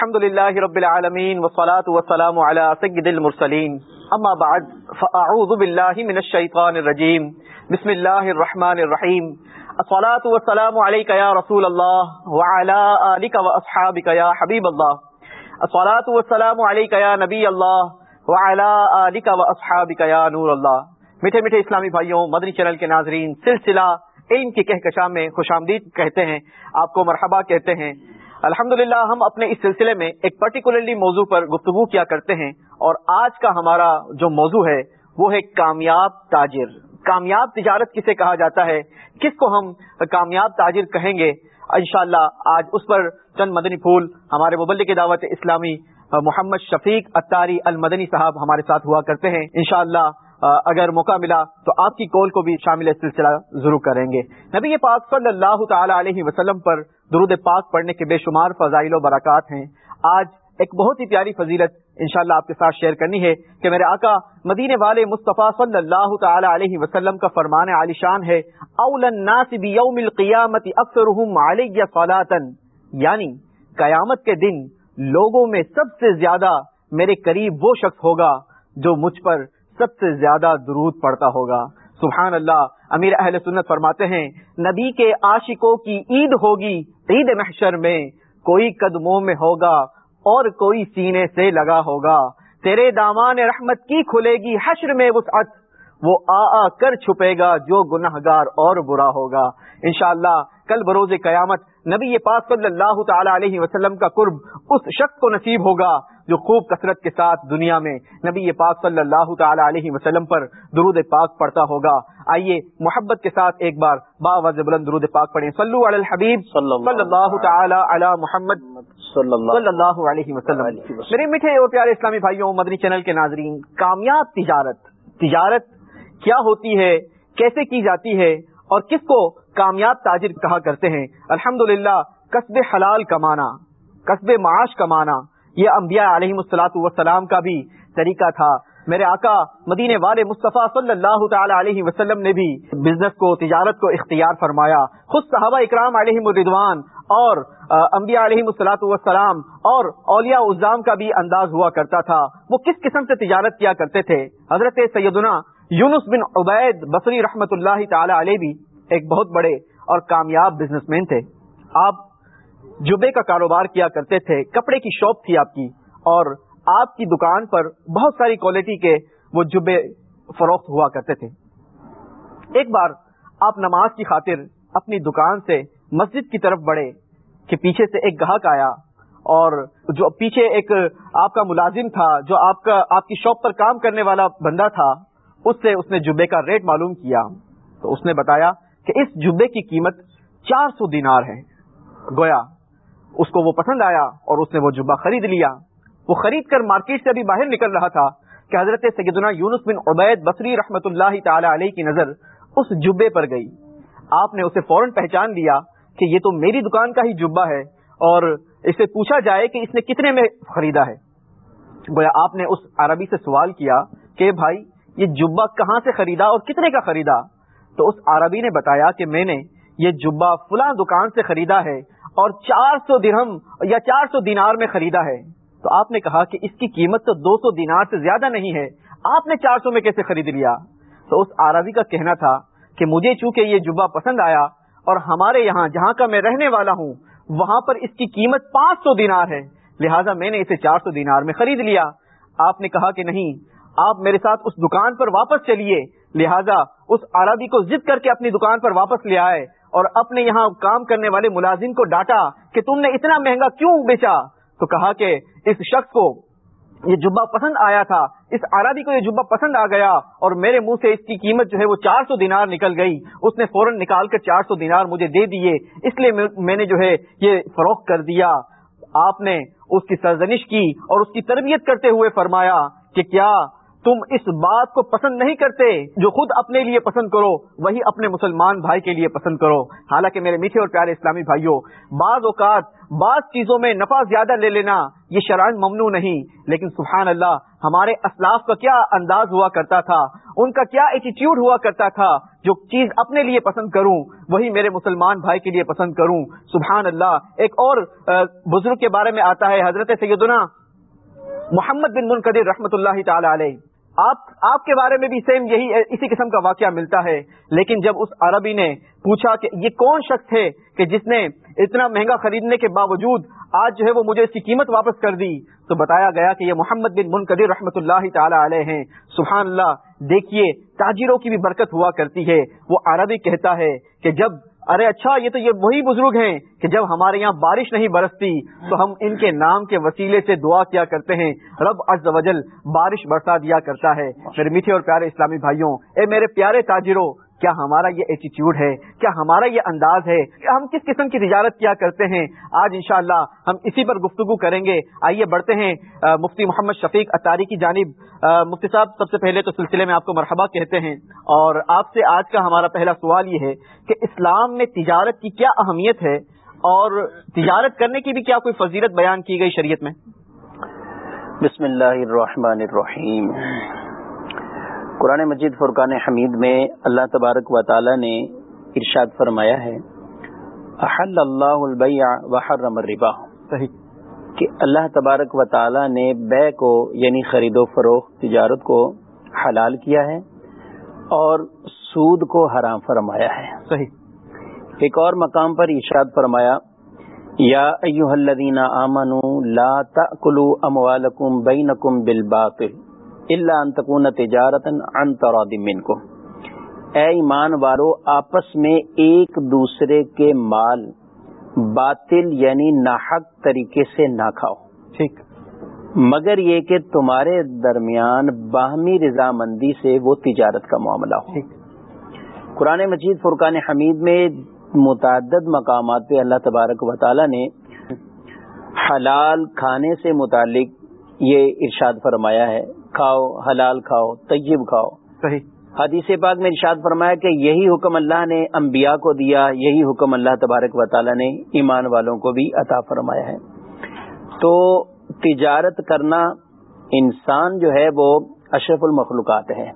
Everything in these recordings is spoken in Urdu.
الحمد لله رب العالمين والصلاة والسلام على سيد المرسلين أما بعد فأعوذ بالله من الشيطان الرجيم بسم الله الرحمن الرحيم الصلاة والسلام عليك يا رسول الله وعلى آلك وأصحابك يا حبيب الله الصلاة والسلام عليك يا نبي الله وعلى آلك وأصحابك يا نور الله میٹھے میٹھے اسلامی بھائیوں، مدنی چینل کے ناظرین، سلسلہ علم کی کہکشاں میں خوش آمدید کہتے ہیں، آپ کو مرحبا کہتے ہیں. الحمد ہم اپنے اس سلسلے میں ایک پرٹیکولرلی موضوع پر گفتگو کیا کرتے ہیں اور آج کا ہمارا جو موضوع ہے، وہ ہے کامیاب تاجر۔ کامیاب تجارت کسے کہا جاتا ہے؟ کس کو ہم کامیاب تاجر کہیں گے؟ انشاءاللہ، آج اس پر چند مدنی پھول ہمارے مبلک کی دعوت اسلامی محمد شفیق اتاری المدنی صاحب ہمارے ساتھ ہوا کرتے ہیں۔ انشاءاللہ اگر موقع ملا تو آپ کی کول کو بھی شامل سلسلہ ضرور کریں گے۔ نبی پاک صلی اللہ تعالی علیہ وسلم پر درود پاک پڑھنے کے بے شمار فضائل و برکات ہیں۔ آج ایک بہت ہی پیاری فضیلت انشاءاللہ آپ کے ساتھ شیئر کرنی ہے کہ میرے آقا مدینے والے مصطفیٰ صلی اللہ تعالی علیہ وسلم کا فرمان علی شان ہے، اول الناس بیوم القیامت اکثرهم علی صلاتن یعنی قیامت کے دن لوگوں میں سب سے زیادہ میرے قریب وہ شخص ہوگا جو مجھ پر سب سے زیادہ درود پڑتا ہوگا۔ سبحان اللہ، امیر اہل سنت فرماتے ہیں، نبی کے عاشقوں کی عید ہوگی عید محشر میں، کوئی قدموں میں ہوگا اور کوئی سینے سے لگا ہوگا۔ تیرے دامان رحمت کی کھلے گی حشر میں وسعت، وہ آ آ کر چھپے گا جو گناہ گار اور برا ہوگا۔ انشاءاللہ، کل بروز قیامت نبی پاک صلی اللہ تعالی علیہ وسلم کا قرب اس شخص کو نصیب ہوگا۔ جو خوب کثرت کے ساتھ دنیا میں نبی پاک صلی اللہ تعالی علیہ وسلم پر درود پاک پڑھتا ہوگا۔ آئیے محبت کے ساتھ ایک بار با بلند درود پاک پڑھیں۔ صلو علی الحبیب صلی اللہ تعالی علی محمد صلی اللہ علیہ وسلم۔ میرے میٹھے اور پیارے اسلامی بھائیوں مدنی چینل کے ناظرین کامیاب تجارت تجارت کیا ہوتی ہے کیسے کی جاتی ہے اور کس کو کامیاب تاجر کہا کرتے ہیں؟ الحمد للہ قصب حلال کمانا قصب معاش کمانا۔ یہ انبیاء علیہ السلاۃ والسلام کا بھی طریقہ تھا۔ میرے آقا مدینے والے مصطفیٰ صلی اللہ تعالی علیہ وسلم نے بھی بزنس کو، تجارت کو اختیار فرمایا۔ خود صحابہ اکرام علیہ مردوان اور انبیاء علیہ السلاۃ والسلام اور اولیاء الزام کا بھی انداز ہوا کرتا تھا۔ وہ کس قسم سے تجارت کیا کرتے تھے؟ حضرت سیدنا یونس بن عبید بصری رحمت اللہ تعالی علیہ بھی ایک بہت بڑے اور کامیاب بزنس مین تھے۔ آپ جبے کا کاروبار کیا کرتے تھے، کپڑے کی شاپ تھی آپ کی، اور آپ کی دکان پر بہت ساری کوالٹی کے وہ جبے فروخت ہوا کرتے تھے۔ ایک بار آپ نماز کی خاطر اپنی دکان سے مسجد کی طرف بڑھے، کہ پیچھے سے ایک گاہک آیا، اور جو پیچھے ایک آپ کا ملازم تھا، جو آپ کا، آپ کی شاپ پر کام کرنے والا بندہ تھا، اس سے اس نے جبے کا ریٹ معلوم کیا۔ تو اس نے بتایا کہ اس جبے کی قیمت چار سو دینار ہے۔ گویا اس کو وہ پسند آیا اور اس نے وہ جبا خرید لیا۔ وہ خرید کر مارکیٹ سے ابھی باہر نکل رہا تھا۔ کہ حضرت سیدنا یونس بن عبید بصری رحمت اللہ تعالی علیہ کی نظر اس جبے پر گئی۔ آپ نے اسے فوراً پہچان لیا کہ یہ تو میری دکان کا ہی جبا ہے اور اسے پوچھا جائے کہ اس نے کتنے میں خریدا ہے۔ گویا آپ نے اس عربی سے سوال کیا کہ بھائی، یہ جبا کہاں سے خریدا اور کتنے کا خریدا؟ تو اس عربی نے بتایا کہ میں نے یہ جبا فلاں دکان سے خریدا ہے اور چار سو درہم یا چار سو دینار میں خریدا ہے۔ تو آپ نے کہا کہ اس کی قیمت تو دو سو دینار سے زیادہ نہیں ہے۔ آپ نے چار سو میں کیسے خرید لیا؟ تو اس عربی کا کہنا تھا کہ مجھے چونکہ یہ جبا پسند آیا اور ہمارے یہاں جہاں کا میں رہنے والا ہوں، وہاں پر اس کی قیمت پانچ سو دینار ہے۔ لہٰذا میں نے اسے چار سو دینار میں خرید لیا۔ آپ نے کہا کہ نہیں، آپ میرے ساتھ اس دکان پر واپس چلیے۔ لہذا اس عربی کو ضد کر کے اپنی دکان پر واپس لے آئے۔ اور اپنے یہاں کام کرنے والے ملازم کو ڈانٹا کہ تم نے اتنا مہنگا کیوں بیچا؟ تو کہا کہ اس شخص کو یہ جبا پسند آیا تھا، اس عربی کو یہ جبا پسند آ گیا اور میرے منہ سے اس کی قیمت جو ہے وہ چار سو دینار نکل گئی۔ اس نے فوراً نکال کر چار سو دینار مجھے دے دیے، اس لیے میں نے جو ہے یہ فروخت کر دیا۔ آپ نے اس کی سرزنش کی اور اس کی تربیت کرتے ہوئے فرمایا کہ کیا تم اس بات کو پسند نہیں کرتے جو خود اپنے لیے پسند کرو، وہی اپنے مسلمان بھائی کے لیے پسند کرو۔ حالانکہ میرے میٹھے اور پیارے اسلامی بھائیوں، بعض اوقات بعض چیزوں میں نفع زیادہ لے لینا یہ شرائن ممنوع نہیں، لیکن سبحان اللہ، ہمارے اسلاف کا کیا انداز ہوا کرتا تھا؟ ان کا کیا ایٹیٹیوڈ ہوا کرتا تھا جو چیز اپنے لیے پسند کروں، وہی میرے مسلمان بھائی کے لیے پسند کروں؟ سبحان اللہ، ایک اور بزرگ کے بارے میں آتا ہے، حضرت سیدنا محمد بن منقدر رحمۃ اللہ تعالی علیہ۔ آپ آپ کے بارے میں بھی سیم یہی، اسی قسم کا واقعہ ملتا ہے۔ لیکن جب اس عربی نے پوچھا کہ یہ کون شخص ہے کہ جس نے اتنا مہنگا خریدنے کے باوجود آج جو ہے وہ مجھے اس کی قیمت واپس کر دی، تو بتایا گیا کہ یہ محمد بن منقدر رحمۃ اللہ تعالی علیہ ہیں۔ سبحان اللہ، دیکھیے، تاجروں کی بھی برکت ہوا کرتی ہے۔ وہ عربی کہتا ہے کہ جب ارے اچھا یہ تو یہ وہی بزرگ ہیں کہ جب ہمارے یہاں بارش نہیں برستی، تو ہم ان کے نام کے وسیلے سے دعا کیا کرتے ہیں۔ رب عز وجل بارش برسا دیا کرتا ہے۔ میرے میٹھے اور پیارے اسلامی بھائیوں، اے میرے پیارے تاجروں کیا ہمارا یہ ایٹیٹیوڈ ہے؟ کیا ہمارا یہ انداز ہے؟ کہ ہم کس قسم کی تجارت کیا کرتے ہیں؟ آج انشاءاللہ ہم اسی پر گفتگو کریں گے۔ آئیے بڑھتے ہیں۔ مفتی محمد شفیق اتاری کی جانب۔ مفتی صاحب، سب سے پہلے تو سلسلے میں آپ کو مرحبا کہتے ہیں۔ اور آپ سے آج کا ہمارا پہلا سوال یہ ہے کہ اسلام میں تجارت کی کیا اہمیت ہے؟ اور تجارت کرنے کی بھی کیا کوئی فضیلت بیان کی گئی شریعت میں؟ بسم اللہ الرحمن الرحیم۔ قرآن مجید فرقان حمید میں اللہ تبارک و تعالی نے ارشاد فرمایا ہے احل اللہ البیع وحرم الربا۔ صحیح۔ کہ اللہ تبارک و تعالی نے بے کو یعنی خرید و فروخت تجارت کو حلال کیا ہے اور سود کو حرام فرمایا ہے۔ صحیح۔ ایک اور مقام پر ارشاد فرمایا یا ایوہ الذین آمنوا لا تأکلوا اموالکم بینکم بالباطل۔ اللہ انتقون تجارت ان کو اے ایمان وارو آپس میں ایک دوسرے کے مال باطل یعنی ناحق طریقے سے نہ کھاؤ۔ ٹھیک۔ مگر یہ کہ تمہارے درمیان باہمی رضامندی سے وہ تجارت کا معاملہ ہو۔ قرآن مجید فرقان حمید میں متعدد مقامات پہ اللہ تبارک و تعالی نے حلال کھانے سے متعلق یہ ارشاد فرمایا ہے کھاؤ حلال کھاؤ طیب کھاؤ۔ صحیح۔ حدیث پاک میں ارشاد فرمایا کہ یہی حکم اللہ نے انبیاء کو دیا یہی حکم اللہ تبارک و تعالی نے ایمان والوں کو بھی عطا فرمایا ہے۔ تو تجارت کرنا انسان جو ہے وہ اشرف المخلوقات ہے۔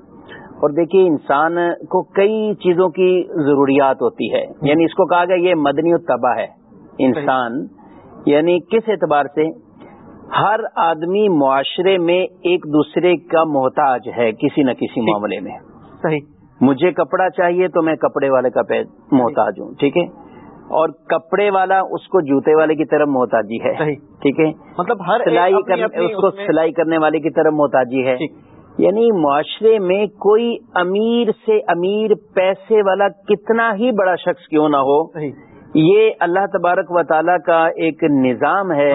اور دیکھیے انسان کو کئی چیزوں کی ضروریات ہوتی ہے۔ یعنی اس کو کہا گیا یہ مدنی و تباہ ہے۔ انسان یعنی کس اعتبار سے؟ ہر آدمی معاشرے میں ایک دوسرے کا محتاج ہے کسی نہ کسی معاملے میں۔ صحیح۔ مجھے کپڑا چاہیے تو میں کپڑے والے کا محتاج ہوں ٹھیک ہے؟ اور کپڑے والا اس کو جوتے والے کی طرف محتاجی ہے ٹھیک ہے؟ مطلب ہر سلائی اس کو سلائی کرنے والے کی طرف محتاجی ہے۔ یعنی معاشرے میں کوئی امیر سے امیر پیسے والا کتنا ہی بڑا شخص کیوں نہ ہو یہ اللہ تبارک و تعالیٰ کا ایک نظام ہے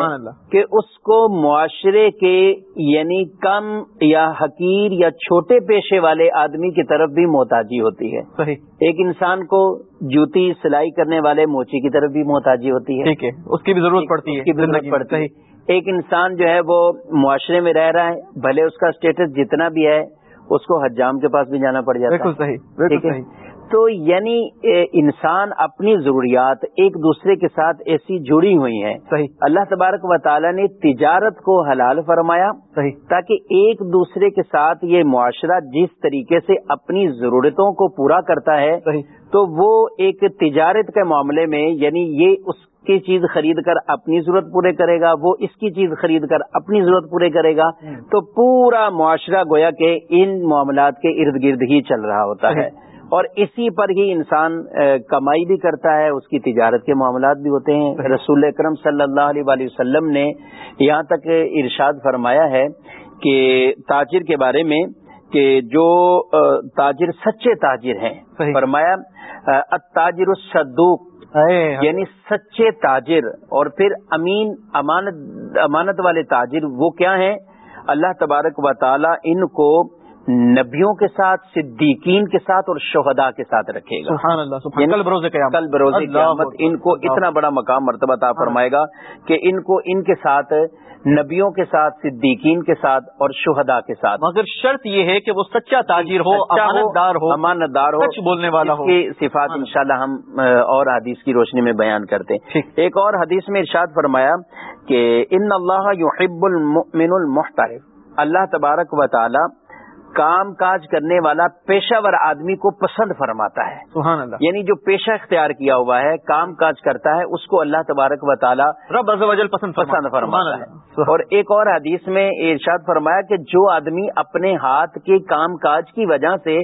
کہ اس کو معاشرے کے یعنی کم یا حقیر یا چھوٹے پیشے والے آدمی کی طرف بھی محتاجی ہوتی ہے۔ صحیح۔ ایک انسان کو جوتی سلائی کرنے والے موچی کی طرف بھی محتاجی ہوتی ہے۔ اس کی بھی ضرورت پڑتی ہے۔ ضرورت پڑتی ہے۔ ایک انسان جو ہے وہ معاشرے میں رہ رہا ہے بھلے اس کا اسٹیٹس جتنا بھی ہے اس کو حجام کے پاس بھی جانا پڑ جاتا ہے۔ تو یعنی انسان اپنی ضروریات ایک دوسرے کے ساتھ ایسی جڑی ہوئی ہیں۔ صحیح۔ اللہ تبارک و تعالیٰ نے تجارت کو حلال فرمایا۔ صحیح۔ تاکہ ایک دوسرے کے ساتھ یہ معاشرہ جس طریقے سے اپنی ضرورتوں کو پورا کرتا ہے صحیح۔ تو وہ ایک تجارت کے معاملے میں یعنی یہ اس کی چیز خرید کر اپنی ضرورت پورے کرے گا وہ اس کی چیز خرید کر اپنی ضرورت پورے کرے گا تو پورا معاشرہ گویا کہ ان معاملات کے ارد گرد ہی چل رہا ہوتا ہے۔ اور اسی پر ہی انسان کمائی بھی کرتا ہے اس کی تجارت کے معاملات بھی ہوتے ہیں۔ رسول اکرم صلی اللہ علیہ وآلہ وسلم نے یہاں تک ارشاد فرمایا ہے کہ تاجر کے بارے میں کہ جو تاجر سچے تاجر ہیں۔ فرمایا تاجر الصدوق یعنی سچے تاجر۔ اور پھر امین امانت امانت والے تاجر وہ کیا ہیں؟ اللہ تبارک و تعالی ان کو نبیوں کے ساتھ صدیقین کے ساتھ اور شہداء کے ساتھ رکھے گا۔ سبحان اللہ سبحان یعنی کل بروز قیامت۔ کل بروز قیامت۔ ان کو اللہ اتنا بڑا مقام مرتبہ عطا فرمائے گا کہ ان کو ان کے ساتھ نبیوں کے ساتھ صدیقین کے ساتھ اور شہداء کے ساتھ۔ مگر شرط یہ ہے کہ وہ سچا تاجر ہو سچا امانت دار ہو امانت دار ہو۔ سچ بولنے والا ہو۔ کی صفات انشاءاللہ ہم اور حدیث کی روشنی میں بیان کرتے ہیں۔ ایک اور حدیث میں ارشاد فرمایا کہ ان اللہ یحب المؤمن المحترف۔ اللہ تبارک و تعالی کام کاج کرنے والا پیشہ ور آدمی کو پسند فرماتا ہے سبحان اللہ یعنی جو پیشہ اختیار کیا ہوا ہے کام کاج کرتا ہے اس کو اللہ تبارک و تعالی رب عز و جل پسند پسند فرماتا۔ ہے اور ایک اور حدیث میں ارشاد فرمایا کہ جو آدمی اپنے ہاتھ کے کام کاج کی وجہ سے۔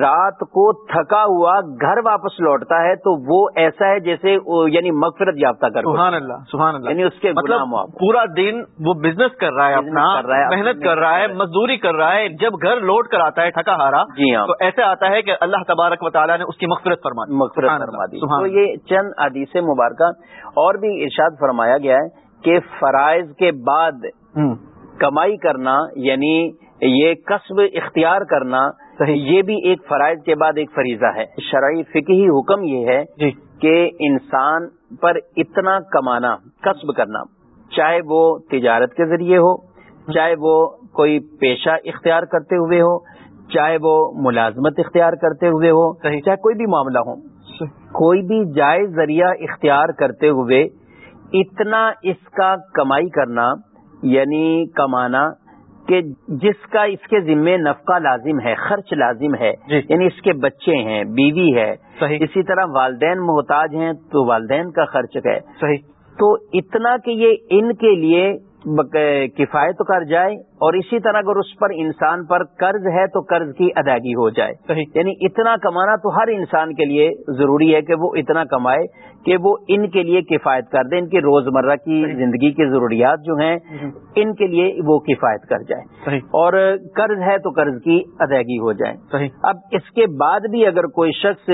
رات کو تھکا ہوا گھر واپس لوٹتا ہے تو وہ ایسا ہے جیسے یعنی مغفرت یافتہ کر۔ سبحان اللہ سبحان اللہ یعنی اس کے مطلب۔ پورا دن وہ بزنس کر رہا ہے اپنا محنت کر رہا ہے مزدوری کر رہا ہے جب گھر لوٹ کر آتا ہے تھکا ہارا جی ہاں۔ تو ایسے آتا ہے کہ اللہ تبارک و تعالیٰ نے اس کی مغفرت فرما دی۔ مغفرت فرما دی۔ تو۔ یہ چند حدیث مبارکہ اور بھی ارشاد فرمایا گیا ہے کہ فرائض کے بعد۔ کمائی کرنا یعنی یہ قصب اختیار کرنا۔ یہ بھی ایک فرائض کے بعد ایک فریضہ ہے۔ شرعی فقہی حکم یہ ہے جی۔ کہ انسان پر اتنا کمانا قصب کرنا چاہے وہ تجارت کے ذریعے ہو چاہے وہ کوئی پیشہ اختیار کرتے ہوئے ہو چاہے وہ ملازمت اختیار کرتے ہوئے ہو۔ چاہے کوئی بھی معاملہ ہو۔ کوئی بھی جائز ذریعہ اختیار کرتے ہوئے اتنا اس کا کمائی کرنا یعنی کمانا کہ جس کا اس کے ذمے نفقہ لازم ہے خرچ لازم ہے جی۔ یعنی اس کے بچے ہیں بیوی ہے صحیح۔ اسی طرح والدین محتاج ہیں تو والدین کا خرچ ہے۔ صحیح۔ تو اتنا کہ یہ ان کے لیے کفایت کر جائے اور اسی طرح اگر اس پر انسان پر قرض ہے تو قرض کی ادائیگی ہو جائے۔ صحیح۔ یعنی اتنا کمانا تو ہر انسان کے لیے ضروری ہے کہ وہ اتنا کمائے کہ وہ ان کے لیے کفایت کر دے ان کی روزمرہ کی۔ زندگی کی ضروریات جو ہیں ان کے لیے وہ کفایت کر جائے۔ اور قرض ہے تو قرض کی ادائیگی ہو جائے۔ صحیح۔ اب اس کے بعد بھی اگر کوئی شخص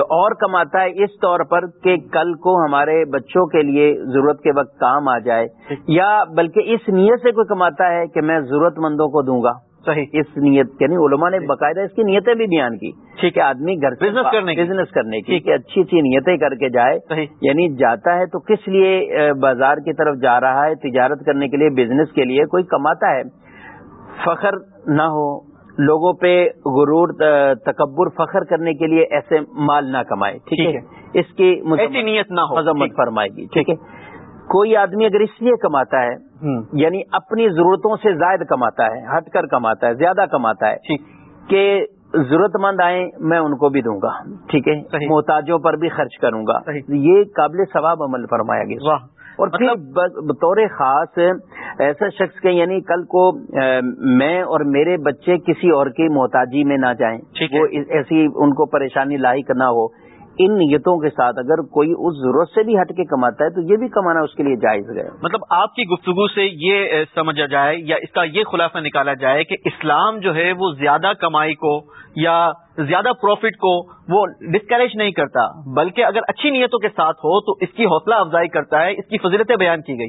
اور کماتا ہے اس طور پر کہ کل کو ہمارے بچوں کے لیے ضرورت کے وقت کام آ جائے یا بلکہ اس نیت سے کوئی کماتا ہے کہ میں ضرورت مندوں کو دوں گا۔ صحیح۔ اس نیت یعنی علماء نے باقاعدہ اس کی نیتیں بھی بیان کی ٹھیک کہ آدمی گھر بزنس کرنے کی۔ بزنس کرنے کی کہ اچھی اچھی نیتیں کر کے جائے۔ یعنی جاتا ہے تو کس لیے بازار کی طرف جا رہا ہے تجارت کرنے کے لیے بزنس کے لیے کوئی کماتا ہے؟ فخر نہ ہو لوگوں پہ غرور تکبر فخر کرنے کے لیے ایسے مال نہ کمائے۔ ٹھیک ہے؟ اس کی نیت نہ ہو۔ مذمت۔ فرمائے گی۔ ٹھیک ہے؟ کوئی آدمی اگر اس لیے کماتا ہے۔ یعنی اپنی ضرورتوں سے زائد کماتا ہے ہٹ کر کماتا ہے زیادہ کماتا ہے ٹھیک کہ ضرورت مند آئیں میں ان کو بھی دوں گا ٹھیک ہے۔ محتاجوں پر بھی خرچ کروں گا۔ یہ قابل ثواب عمل فرمایا گیا اور پھر ب- بطور خاص ایسا شخص کے یعنی کل کو میں اور میرے بچے کسی اور کی محتاجی میں نہ جائیں۔ وہ ایسی ان کو پریشانی لاحق نہ ہو ان نیتوں کے ساتھ اگر کوئی اس ضرورت سے بھی ہٹ کے کماتا ہے تو یہ بھی کمانا اس کے لیے جائز ہے۔ مطلب آپ کی گفتگو سے یہ سمجھا جائے یا اس کا یہ خلاصہ نکالا جائے کہ اسلام جو ہے وہ زیادہ کمائی کو یا زیادہ پروفٹ کو وہ ڈسکریج نہیں کرتا بلکہ اگر اچھی نیتوں کے ساتھ ہو تو اس کی حوصلہ افزائی کرتا ہے اس کی فضیلتیں بیان کی گئی۔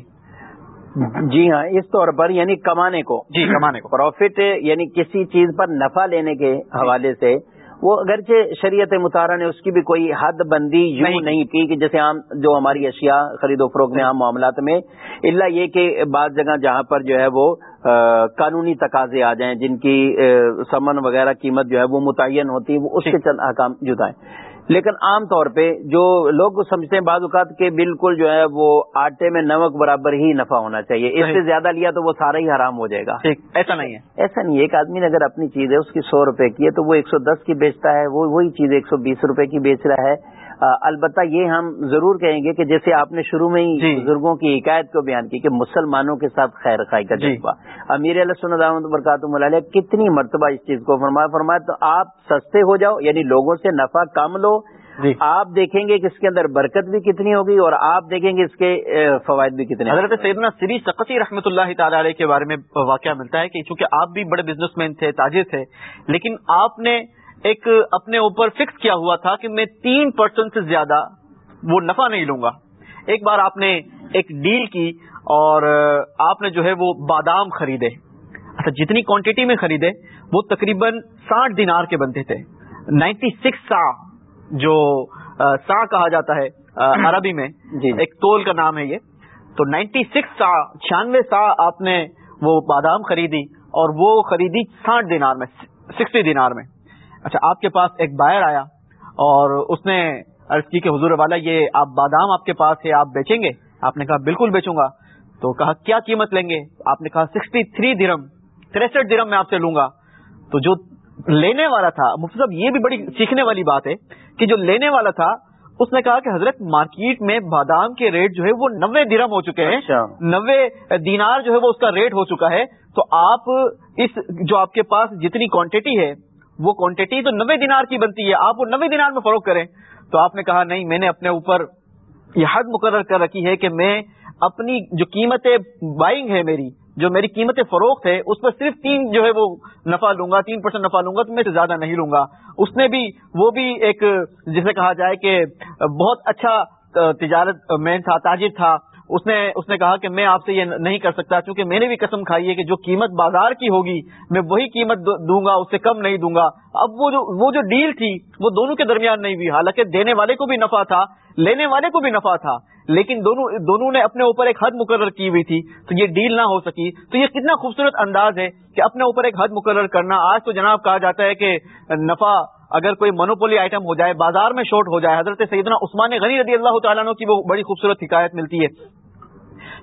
جی ہاں اس طور پر یعنی کمانے کو۔ جی کمانے کو۔ پروفٹ یعنی کسی چیز پر نفع لینے کے حوالے سے وہ اگرچہ شریعت مطالعہ نے اس کی بھی کوئی حد بندی یوں نہیں. کی کہ جیسے عام جو ہماری اشیاء خرید و فروخت میں عام معاملات میں اللہ یہ کہ بعض جگہ جہاں پر جو ہے وہ قانونی تقاضے آ جائیں جن کی سمن وغیرہ قیمت جو ہے وہ متعین ہوتی ہے وہ اس کے چند احکام جدا ہیں لیکن عام طور پہ جو لوگ سمجھتے ہیں بعض اوقات کہ بالکل جو ہے وہ آٹے میں نمک برابر ہی نفع ہونا چاہیے۔ اس سے۔ زیادہ لیا تو وہ سارا ہی حرام ہو جائے گا۔ ایسا نہیں ہے۔ ایسا نہیں ہے ایک آدمی نے اگر اپنی چیز ہے اس کی سو روپے کی ہے تو وہ ایک سو دس کی بیچتا ہے وہ وہی چیز ایک سو بیس روپے کی بیچ رہا ہے۔ البتہ یہ ہم ضرور کہیں گے کہ جیسے آپ نے شروع میں ہی جی۔ بزرگوں کی حکایت کو بیان کی کہ مسلمانوں کے ساتھ خیر خائی کا جی۔ جذبہ۔ امیر علیہ سن رحمۃ برکاتہ ملالیہ کتنی مرتبہ اس چیز کو فرمایا۔ فرمایا تو آپ سستے ہو جاؤ یعنی لوگوں سے نفع کم لو۔ جی۔ آپ دیکھیں گے کہ اس کے اندر برکت بھی کتنی ہوگی اور آپ دیکھیں گے اس کے فوائد بھی کتنے۔ حضرت سیدنا سری سقطی رحمۃ اللہ تعالی علیہ کے بارے میں واقعہ ملتا ہے کہ چونکہ آپ بھی بڑے بزنس مین تھے تاجر تھے لیکن آپ نے ایک اپنے اوپر فکس کیا ہوا تھا کہ میں تین پرسینٹ سے زیادہ وہ نفع نہیں لوں گا۔ ایک بار آپ نے ایک ڈیل کی اور آپ نے جو ہے وہ بادام خریدے۔ اچھا جتنی کوانٹٹی میں خریدے وہ تقریباً ساٹھ دینار کے بنتے تھے۔ نائنٹی سکس سا جو سا کہا جاتا ہے عربی میں۔ جی ایک تول کا نام ہے یہ۔ تو نائنٹی سکس سا چھیانوے سا آپ نے وہ بادام خریدی اور وہ خریدی ساٹھ دینار میں سکسٹی دینار میں۔ اچھا آپ کے پاس ایک بائر آیا اور اس نے عرض کی کہ حضور والا یہ آپ بادام آپ کے پاس ہے آپ بیچیں گے؟ آپ نے کہا بالکل بیچوں گا۔ تو کہا کیا قیمت لیں گے؟ آپ نے کہا سکسٹی تھری درم تریسٹھ درم میں آپ سے لوں گا۔ تو جو لینے والا تھا مفتی صاحب یہ بھی بڑی سیکھنے والی بات ہے کہ جو لینے والا تھا اس نے کہا کہ حضرت مارکیٹ میں بادام کے ریٹ جو ہے وہ نوے درم ہو چکے ہیں۔ اچھا۔ نوے دینار جو ہے وہ اس کا ریٹ ہو چکا ہے۔ تو آپ اس جو آپ کے پاس جتنی کوانٹٹی ہے وہ کوانٹٹی تو نوے دینار کی بنتی ہے، آپ وہ نوے دینار میں فروخت کریں۔ تو آپ نے کہا، نہیں، میں نے اپنے اوپر یہ حد مقرر کر رکھی ہے کہ میں اپنی جو قیمت بائنگ ہے میری، جو میری قیمت فروخت ہے اس پر صرف تین جو ہے وہ نفع لوں گا، تین پرسینٹ نفع لوں گا، تو میں سے زیادہ نہیں لوں گا۔ اس نے بھی، وہ بھی ایک جسے کہا جائے کہ بہت اچھا تجارت مین تھا، تاجر تھا۔ اس نے اس نے کہا کہ میں آپ سے یہ نہیں کر سکتا کیونکہ میں نے بھی قسم کھائی ہے کہ جو قیمت بازار کی ہوگی، میں وہی قیمت دوں گا، اس سے کم نہیں دوں گا۔ اب وہ جو وہ جو ڈیل تھی، وہ دونوں کے درمیان نہیں ہوئی۔ حالانکہ دینے والے کو بھی نفع تھا، لینے والے کو بھی نفع تھا، لیکن دونوں دونوں نے اپنے اوپر ایک حد مقرر کی ہوئی تھی۔ تو یہ ڈیل نہ ہو سکی۔ تو یہ کتنا خوبصورت انداز ہے کہ اپنے اوپر ایک حد مقرر کرنا۔ آج تو جناب کہا جاتا ہے کہ نفع اگر کوئی منوپولی آئٹم ہو جائے، بازار میں شارٹ ہو جائے، حضرت سیدنا عثمان غنی رضی اللہ تعالیٰ عنہ کی وہ بڑی خوبصورت حکایت ملتی ہے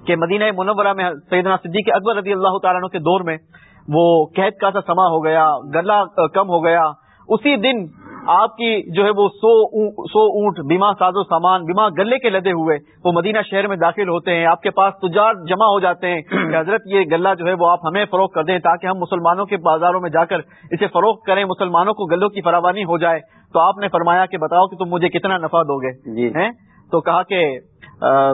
کہ مدینہ منورہ میں سیدنا صدیق اکبر رضی اللہ تعالیٰ عنہ کے دور میں وہ قید کا سا سما ہو گیا، گلا کم ہو گیا، اسی دن آپ کی جو ہے وہ سو سو اونٹ بیما ساز و سامان بیما گلے کے لدے ہوئے وہ مدینہ شہر میں داخل ہوتے ہیں آپ کے پاس تجار جمع ہو جاتے ہیں کہ حضرت یہ گلہ جو ہے وہ آپ ہمیں فروخت کر دیں تاکہ ہم مسلمانوں کے بازاروں میں جا کر اسے فروخت کریں مسلمانوں کو گلوں کی فراوانی ہو جائے۔ تو آپ نے فرمایا کہ بتاؤ کہ تم مجھے کتنا نفع دو گے؟ جی۔ تو کہا کہ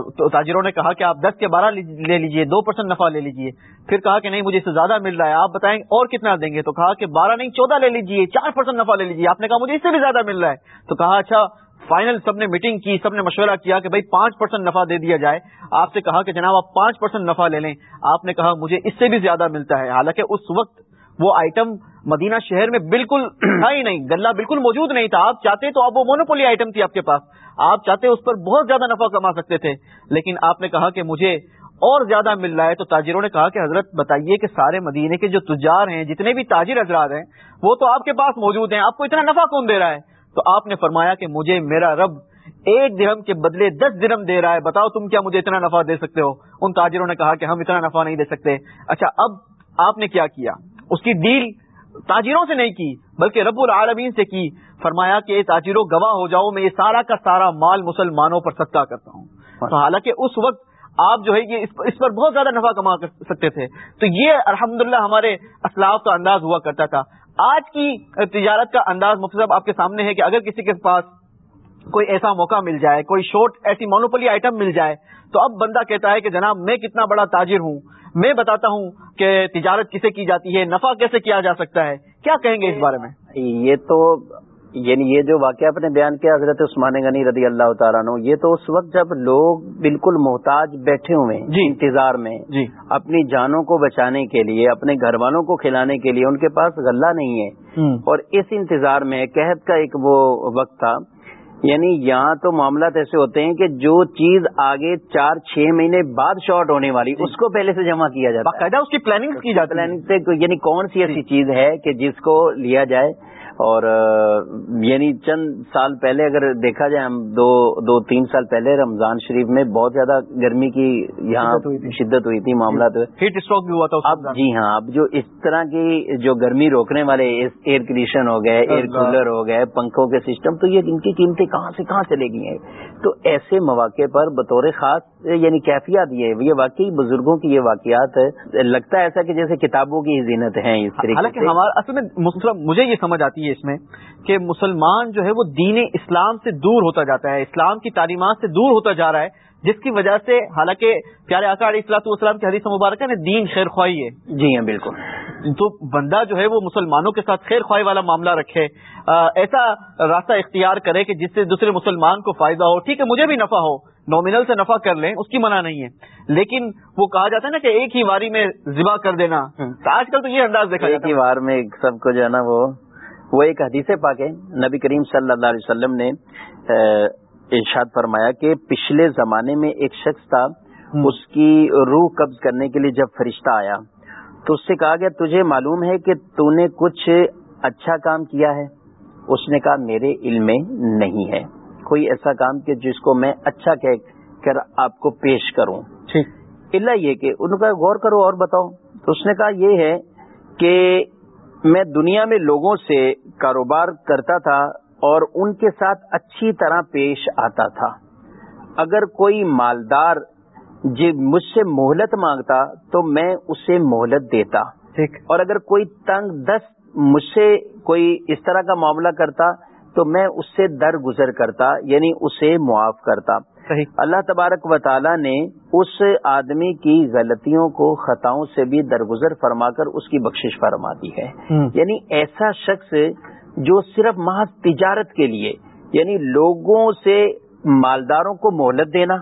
تو تاجروں نے کہا کہ آپ دس کے بارہ لے لیجیے، دو پرسینٹ نفع لے لیجیے۔ پھر کہا کہ نہیں، مجھے اس سے زیادہ مل رہا ہے، آپ بتائیں اور کتنا دیں گے؟ تو کہا کہ بارہ نہیں، چودہ لے لیجیے، چار پرسینٹ نفع لے لیجیے آپ نے کہا مجھے اس سے بھی زیادہ مل رہا ہے۔ تو کہا اچھا فائنل سب نے میٹنگ کی، سب نے مشورہ کیا کہ بھائی پانچ پرسینٹ نفع دے دیا جائے۔ آپ سے کہا کہ جناب آپ پانچ پرسینٹ نفع لے لیں۔ آپ نے کہا مجھے اس سے بھی زیادہ ملتا ہے۔ حالانکہ اس وقت وہ آئٹم مدینہ شہر میں بالکل تھا ہی نہیں گلہ بالکل موجود نہیں تھا۔ آپ چاہتے تو آپ وہ مونوپولی آئٹم تھی آپ کے پاس۔ آپ چاہتے اس پر بہت زیادہ نفع کما سکتے تھے، لیکن آپ نے کہا کہ مجھے اور زیادہ مل رہا ہے۔ تو تاجروں نے کہا کہ حضرت بتائیے کہ سارے مدینے کے جو تجار ہیں، جتنے بھی تاجر حضرات ہیں، وہ تو آپ کے پاس موجود ہیں۔ آپ کو اتنا نفع کون دے رہا ہے؟ تو آپ نے فرمایا کہ مجھے میرا رب ایک درم کے بدلے دس درم دے رہا ہے۔ بتاؤ تم کیا مجھے اتنا نفع دے سکتے ہو؟ ان تاجروں نے کہا کہ ہم اتنا نفع نہیں دے سکتے۔ اچھا اب آپ نے کیا کیا؟ اس کی ڈیل تاجروں سے نہیں کی، بلکہ رب العالمین سے کی۔ فرمایا کہ تاجروں گواہ ہو جاؤ، میں یہ سارا کا سارا مال مسلمانوں پر صدقہ کرتا ہوں۔ تو حالانکہ اس وقت آپ جو ہے یہ اس پر بہت زیادہ نفع کما سکتے تھے۔ تو یہ الحمد ہمارے اسلاف کا انداز ہوا کرتا تھا۔ آج کی تجارت کا انداز مفت آپ کے سامنے ہے کہ اگر کسی کے پاس کوئی ایسا موقع مل جائے، کوئی شارٹ ایسی مونوپلی آئٹم مل جائے، تو اب بندہ کہتا ہے کہ جناب، میں کتنا بڑا تاجر ہوں۔ میں بتاتا ہوں کہ تجارت کسے کی جاتی ہے نفع کیسے کیا جا سکتا ہے؟ کیا کہیں گے اس بارے میں؟ یہ تو یعنی یہ جو واقعہ آپ نے بیان کیا حضرت عثمان غنی رضی اللہ تعالیٰ عنہ یہ تو اس وقت جب لوگ بالکل محتاج بیٹھے ہوئے ہیں جی۔ انتظار میں جی۔ اپنی جانوں کو بچانے کے لیے اپنے گھر والوں کو کھلانے کے لیے ان کے پاس غلہ نہیں ہے۔ اور اس انتظار میں قحط کا ایک وہ وقت تھا یعنی یہاں تو معاملات ایسے ہوتے ہیں کہ جو چیز آگے چار چھ مہینے بعد شارٹ ہونے والی اس کو پہلے سے جمع کیا جاتا باقاعدہ اس کی پلاننگ کی جاتی پلاننگ سے یعنی کون سی ایسی چیز ہے کہ جس کو لیا جائے؟ اور یعنی چند سال پہلے اگر دیکھا جائے ہم دو دو تین سال پہلے رمضان شریف میں بہت زیادہ گرمی کی یہاں شدت ہوئی تھی۔ معاملات ہیٹ اسٹروک بھی ہوا تھا اب جی ہاں اب جو اس طرح کی جو گرمی روکنے والے ایئر کنڈیشن ہو گئے ایئر کولر ہو گئے پنکھوں کے سسٹم تو یہ ان کی قیمتیں کہاں سے کہاں چلے گئی ہیں؟ تو ایسے مواقع پر بطور خاص یعنی کیفیات یہ یہ واقعی بزرگوں کی یہ واقعات لگتا ہے ایسا کہ جیسے کتابوں کی زینت ہیں اس طریقے سے۔ ہمارا اصل میں مجھے یہ سمجھ آتی ہے اس میں کہ مسلمان جو ہے وہ دین اسلام سے دور ہوتا جاتا ہے اسلام کی تعلیمات سے دور ہوتا جا رہا ہے جس کی وجہ سے حالانکہ پیارے آقا علیہ اصلاۃ والسلام کی حدیث مبارکہ نے دین خیر خواہی ہے۔ جی ہاں بالکل۔ تو بندہ جو ہے وہ مسلمانوں کے ساتھ خیر خواہی والا معاملہ رکھے ایسا راستہ اختیار کرے کہ جس سے دوسرے مسلمان کو فائدہ ہو۔ ٹھیک ہے مجھے بھی نفع ہو نامنل سے نفع کر لیں اس کی منع نہیں ہے۔ لیکن وہ کہا جاتا ہے نا کہ ایک ہی واری میں ذبح کر دینا۔ تو آج کل تو یہ انداز دیکھا ایک ہی وار میں سب کو جو ہے نا وہ وہ ایک حدیث پاک ہے۔ نبی کریم صلی اللہ علیہ وسلم نے ارشاد فرمایا کہ پچھلے زمانے میں ایک شخص تھا اس کی روح قبض کرنے کے لیے جب فرشتہ آیا تو اس سے کہا گیا تجھے معلوم ہے کہ تو نے کچھ اچھا کام کیا ہے؟ اس نے کہا میرے علم میں نہیں ہے۔ کوئی ایسا کام کہ جس کو میں اچھا کہہ کر آپ کو پیش کروں۔ اللہ یہ کہ ان کا غور کرو اور بتاؤ۔ تو اس نے کہا یہ ہے کہ میں دنیا میں لوگوں سے کاروبار کرتا تھا اور ان کے ساتھ اچھی طرح پیش آتا تھا۔ اگر کوئی مالدار جی مجھ سے مہلت مانگتا تو میں اسے مہلت دیتا۔ اور اگر کوئی تنگ دست مجھ سے کوئی اس طرح کا معاملہ کرتا تو میں اس سے در گزر کرتا یعنی اسے معاف کرتا۔ اللہ تبارک و تعالی نے اس آدمی کی غلطیوں کو خطاؤں سے بھی درگزر فرما کر اس کی بخشش فرما دی ہے۔ یعنی ایسا شخص جو صرف محض تجارت کے لیے یعنی لوگوں سے مالداروں کو مہلت دینا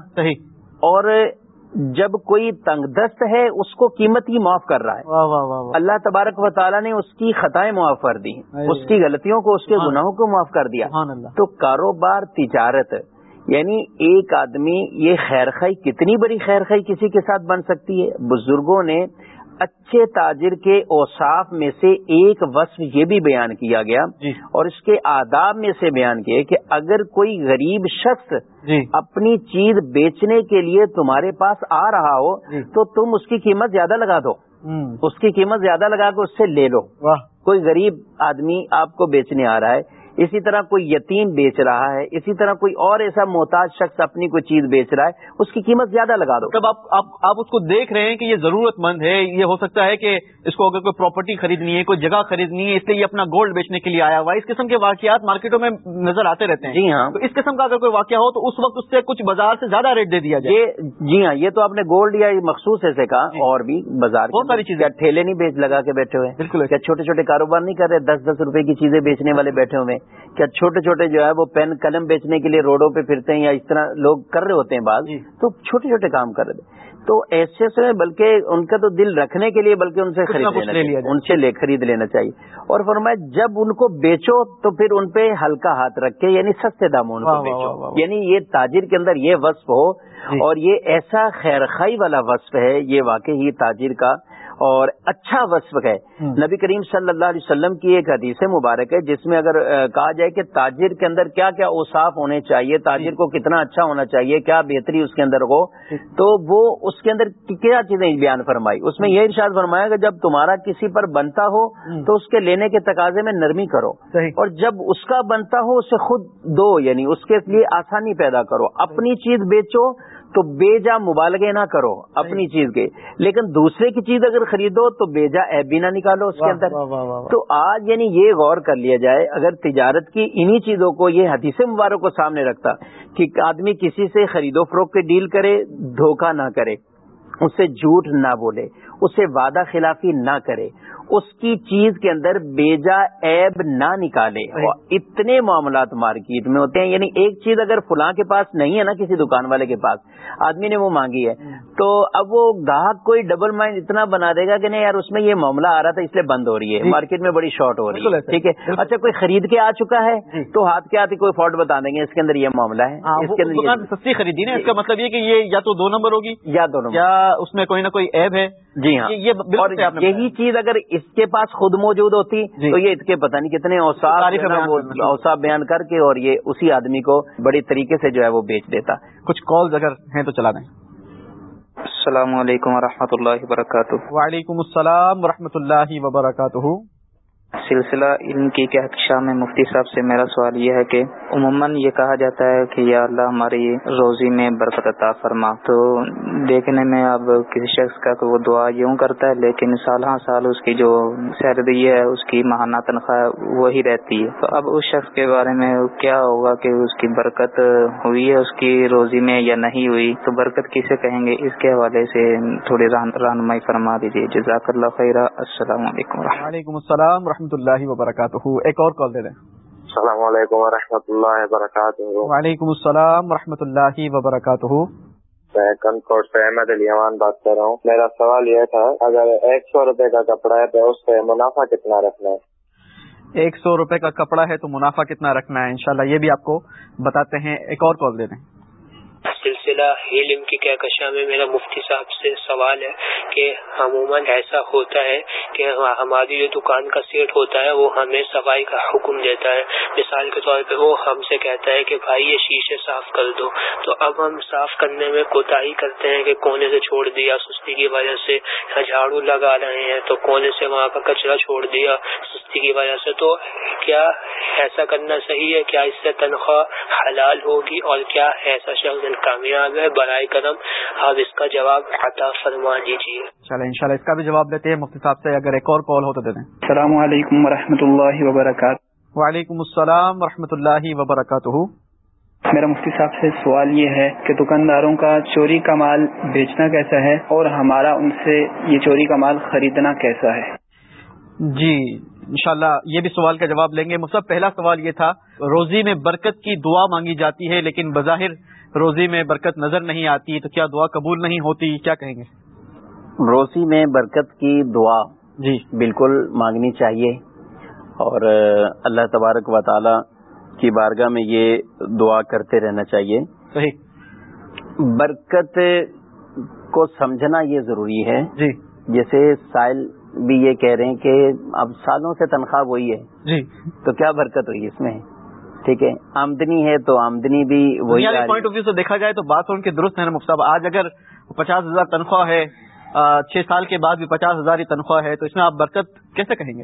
اور جب کوئی تنگ دست ہے اس کو قیمت ہی معاف کر رہا ہے۔ واہ واہ واہ اللہ تبارک و تعالیٰ نے اس کی خطائیں معاف کر دی اس کی غلطیوں کو اس کے گناہوں کو معاف کر دیا۔ تو کاروبار تجارت یعنی ایک آدمی یہ خیر خائی کتنی بڑی خیر خائی کسی کے ساتھ بن سکتی ہے؟ بزرگوں نے اچھے تاجر کے اوصاف میں سے ایک وصف یہ بھی بیان کیا گیا جی۔ اور اس کے آداب میں سے بیان کیے کہ اگر کوئی غریب شخص جی۔ اپنی چیز بیچنے کے لیے تمہارے پاس آ رہا ہو جی۔ تو تم اس کی قیمت زیادہ لگا دو۔ اس کی قیمت زیادہ لگا کے اس سے لے لو۔ کوئی غریب آدمی آپ کو بیچنے آ رہا ہے اسی طرح کوئی یتیم بیچ رہا ہے اسی طرح کوئی اور ایسا محتاج شخص اپنی کوئی چیز بیچ رہا ہے اس کی قیمت زیادہ لگا دو۔ جب آپ آپ اس کو دیکھ رہے ہیں کہ یہ ضرورت مند ہے یہ ہو سکتا ہے کہ اس کو اگر کوئی پراپرٹی خریدنی ہے کوئی جگہ خریدنی ہے اس لیے یہ اپنا گولڈ بیچنے کے لیے آیا ہوا ہے۔ اس قسم کے واقعات مارکیٹوں میں نظر آتے رہتے ہیں۔ جی ہاں۔ تو اس قسم کا اگر کوئی واقعہ ہو تو اس وقت اس سے کچھ بازار سے زیادہ ریٹ دے دیا جائے۔ یہ جی ہاں یہ تو آپ نے گولڈ یا مخصوص ایسے کہا جی۔ اور بھی بازار بہت ساری چیزیں۔ ٹھیلے نہیں بیچ لگا کے بیٹھے ہوئے؟ بالکل۔ چھوٹے چھوٹے کاروبار نہیں کر رہے؟ دس دس روپے کی چیزیں بیچنے والے بیٹھے ہوئے ہیں۔ کیا چھوٹے چھوٹے جو ہے وہ پین قلم بیچنے کے لیے روڈوں پہ پھرتے ہیں یا اس طرح لوگ کر رہے ہوتے ہیں بعض جی۔ تو چھوٹے چھوٹے کام کر رہے تھے تو ایسے سے بلکہ ان کا تو دل رکھنے کے لیے بلکہ ان سے خرید لینا۔ ان سے لے خرید لینا چاہیے اور فرمایا جب ان کو بیچو تو پھر ان پہ ہلکا ہاتھ رکھ کے یعنی سستے داموں کو بیچو۔ یعنی یہ تاجر کے اندر یہ وصف ہو جی۔ اور یہ ایسا خیر خائی والا وصف ہے یہ واقعی تاجر کا اور اچھا وصف ہے۔ نبی کریم صلی اللہ علیہ وسلم کی ایک حدیث مبارک ہے جس میں اگر کہا جائے کہ تاجر کے اندر کیا کیا اوصاف ہونے چاہیے تاجر کو کتنا اچھا ہونا چاہیے کیا بہتری اس کے اندر ہو تو وہ اس کے اندر کیا چیزیں بیان فرمائی۔ اس میں یہ ارشاد فرمایا کہ جب تمہارا کسی پر بنتا ہو۔ تو اس کے لینے کے تقاضے میں نرمی کرو۔ اور جب اس کا بنتا ہو اسے خود دو یعنی اس کے لیے آسانی پیدا کرو۔ اپنی چیز بیچو تو بے جا مبالغے نہ کرو اپنی چیز کے۔ لیکن دوسرے کی چیز اگر خریدو تو بے جا ایب بھی نہ نکالو اس کے اندر۔ تو آج یعنی یہ غور کر لیا جائے اگر تجارت کی انہی چیزوں کو یہ حدیث مبارک کو سامنے رکھتا کہ آدمی کسی سے خرید و فروخت کی ڈیل کرے دھوکہ نہ کرے اس سے جھوٹ نہ بولے اسے وعدہ خلافی نہ کرے۔ اس کی چیز کے اندر بیجا عیب نہ نکالے اتنے معاملات مارکیٹ میں ہوتے ہیں. یعنی ایک چیز اگر فلاں کے پاس نہیں ہے نا کسی دکان والے کے پاس آدمی نے وہ مانگی ہے تو اب وہ گاہک کوئی ڈبل مائنڈ اتنا بنا دے گا کہ نہیں یار اس میں یہ معاملہ آ رہا تھا اس لیے بند ہو رہی ہے جی۔ مارکیٹ میں بڑی شارٹ ہو رہی ہے. ٹھیک ہے۔ اچھا کوئی خرید کے آ چکا ہے؟ جی۔ تو ہاتھ کے ہاتھ کوئی فالٹ بتا دیں گے اس کے اندر یہ معاملہ ہے ہاں، سستی خریدی نا اس کا مطلب یہ کہ یہ یا تو دو نمبر ہوگی یا دونوں یا اس میں کوئی نہ کوئی ایب ہے۔ جی ہاں. یہی چیز اگر اس کے پاس خود موجود ہوتی جی۔ تو یہ اس کے پتہ نہیں کتنے اوساف نا بیان کر کے اور یہ اسی آدمی کو بڑی طریقے سے جو ہے وہ بیچ دیتا۔ کچھ کالز اگر ہیں تو چلا دیں۔ السلام علیکم ورحمۃ اللہ وبرکاتہ۔ وعلیکم السلام ورحمۃ اللہ وبرکاتہ۔ سلسلہ علم کی کہکشاں میں مفتی صاحب سے میرا سوال یہ ہے کہ عموماً یہ کہا جاتا ہے کہ یا اللہ ہماری روزی میں برکت عطا فرما۔ تو دیکھنے میں اب کسی شخص کا کہ وہ دعا یوں کرتا ہے، لیکن سال ہاں سال اس کی جو سیلری ہے، اس کی ماہانہ تنخواہ وہی رہتی ہے۔ تو اب اس شخص کے بارے میں کیا ہوگا کہ اس کی برکت ہوئی ہے، اس کی روزی میں یا نہیں ہوئی؟ تو برکت کسے کہیں گے؟ اس کے حوالے سے تھوڑی رہنمائی فرما دیجیے جزاک اللہ خیرہ السلام علیکم وعلیکم السلام ورحمۃ اللہ وبرکاتہ۔ ایک اور کال دے دیں۔ السلام علیکم ورحمۃ اللہ وبرکاتہ۔ وعلیکم السلام ورحمۃ اللہ وبرکاتہ۔ میں کنکوٹ سے احمد علی امان بات کر رہا ہوں۔ میرا سوال یہ تھا اگر ایک سو روپے کا کپڑا ہے تو اس پہ منافع کتنا رکھنا ہے؟ ایک سو روپے کا کپڑا ہے تو منافع کتنا رکھنا ہے؟ انشاءاللہ یہ بھی آپ کو بتاتے ہیں۔ ایک اور کال دے دیں۔ سلسلہ علم کی کہکشاں میں میرا مفتی صاحب سے سوال ہے کہ عموماً ایسا ہوتا ہے کہ ہماری جو دکان کا سیٹ ہوتا ہے وہ ہمیں صفائی کا حکم دیتا ہے۔ مثال کے طور پہ وہ ہم سے کہتا ہے کہ بھائی یہ شیشے صاف کر دو۔ تو اب ہم صاف کرنے میں کوتا ہی کرتے ہیں کہ کونے سے چھوڑ دیا، سستی کی وجہ سے جھاڑو لگا رہے ہیں تو کونے سے وہاں کا کچرا چھوڑ دیا سستی کی وجہ سے۔ تو کیا ایسا کرنا صحیح ہے؟ کیا اس سے تنخواہ حلال ہوگی؟ اور کیا ایسا شخص کامیاب ہے برائے کرم آپ اس کا جواب عطا فرما دیجیے چلے انشاءاللہ اس کا بھی جواب دیتے ہیں۔ مفتی صاحب سے اگر ایک اور کال ہو تو دے دیں۔ السلام علیکم ورحمۃ اللہ وبرکاتہ۔ وعلیکم السلام ورحمۃ اللہ وبرکاتہ۔ میرا مفتی صاحب سے سوال یہ ہے کہ دکانداروں کا چوری کا مال بیچنا کیسا ہے اور ہمارا ان سے یہ چوری کا مال خریدنا کیسا ہے؟ جی انشاءاللہ یہ بھی سوال کا جواب لیں گے۔ مصحف پہلا سوال یہ تھا روزی میں برکت کی دعا مانگی جاتی ہے لیکن بظاہر روزی میں برکت نظر نہیں آتی تو کیا دعا قبول نہیں ہوتی؟ کیا کہیں گے؟ روزی میں برکت کی دعا جی۔ بالکل مانگنی چاہیے اور اللہ تبارک و تعالی کی بارگاہ میں یہ دعا کرتے رہنا چاہیے۔ صحیح۔ برکت کو سمجھنا یہ ضروری ہے۔ جی۔ جیسے سائل بھی یہ کہہ رہے ہیں کہ اب سالوں سے تنخواہ وہی ہے۔ جی۔ تو کیا برکت ہوئی اس میں؟ ٹھیک ہے۔ آمدنی ہے تو آمدنی بھی وہی پوائنٹ آف ویو سے دیکھا جائے تو بات ان کے درست ہے نا مختب آج اگر پچاس ہزار تنخواہ ہے چھ سال کے بعد بھی پچاس ہزار ہی تنخواہ ہے تو اس میں آپ برکت کیسے کہیں گے؟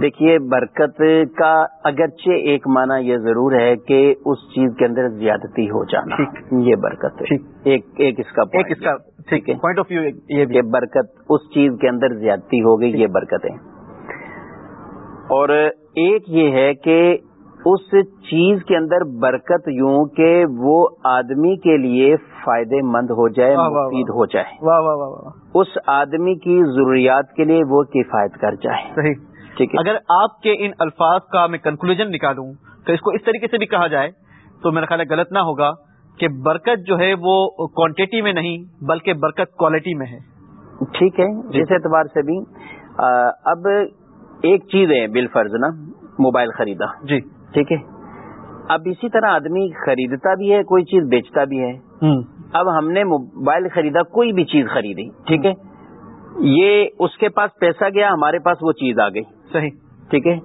دیکھیے برکت کا اگرچہ ایک معنی یہ ضرور ہے کہ اس چیز کے اندر زیادتی ہو جانا۔ یہ برکت ہے۔ ایک ایک اس کا ایک اس کا ٹھیک ہے۔ پوائنٹ آف ویو یہ برکت اس چیز کے اندر زیادتی ہو گئی یہ برکت ہے۔ اور ایک یہ ہے کہ اس چیز کے اندر برکت یوں کہ وہ آدمی کے لیے فائدے مند ہو جائے مفید ہو جائے۔ اس آدمی کی ضروریات کے لیے وہ کفایت کر جائے۔ صحیح۔ ٹھیک ہے۔ اگر آپ کے ان الفاظ کا میں کنکلوژن نکالوں تو اس کو اس طریقے سے بھی کہا جائے تو میرا خیال ہے غلط نہ ہوگا کہ برکت جو ہے وہ کوانٹٹی میں نہیں بلکہ برکت کوالٹی میں ہے۔ ٹھیک ہے جس اعتبار سے بھی اب ایک چیز ہے بال فرض نا موبائل خریدا۔ جی۔ ٹھیک ہے؟ اب اسی طرح آدمی خریدتا بھی ہے کوئی چیز بیچتا بھی ہے۔ اب ہم نے موبائل خریدا کوئی بھی چیز خریدی ٹھیک ہے؟ یہ اس کے پاس پیسہ گیا ہمارے پاس وہ چیز آ گئی۔ صحیح۔ ٹھیک ہے؟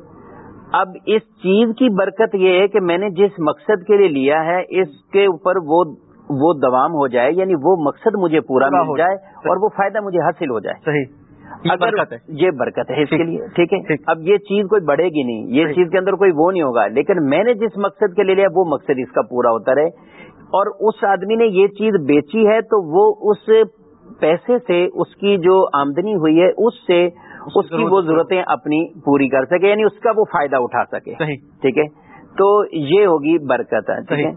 اب اس چیز کی برکت یہ ہے کہ میں نے جس مقصد کے لیے لیا ہے اس کے اوپر وہ وہ دوام ہو جائے یعنی وہ مقصد مجھے پورا ہو جائے۔ اور وہ فائدہ مجھے حاصل ہو جائے۔ صحیح۔ اگر یہ برکت ہے اس کے لیے ٹھیک ہے؟ اب یہ چیز کوئی بڑھے گی نہیں یہ چیز کے اندر کوئی وہ نہیں ہوگا لیکن میں نے جس مقصد کے لیے لیا وہ مقصد اس کا پورا ہوتا رہے۔ اور اس آدمی نے یہ چیز بیچی ہے تو وہ اس پیسے سے اس کی جو آمدنی ہوئی ہے اس سے اس کی وہ ضرورتیں اپنی پوری کر سکے یعنی اس کا وہ فائدہ اٹھا سکے۔ ٹھیک ہے؟ تو یہ ہوگی برکت ٹھیک ہے؟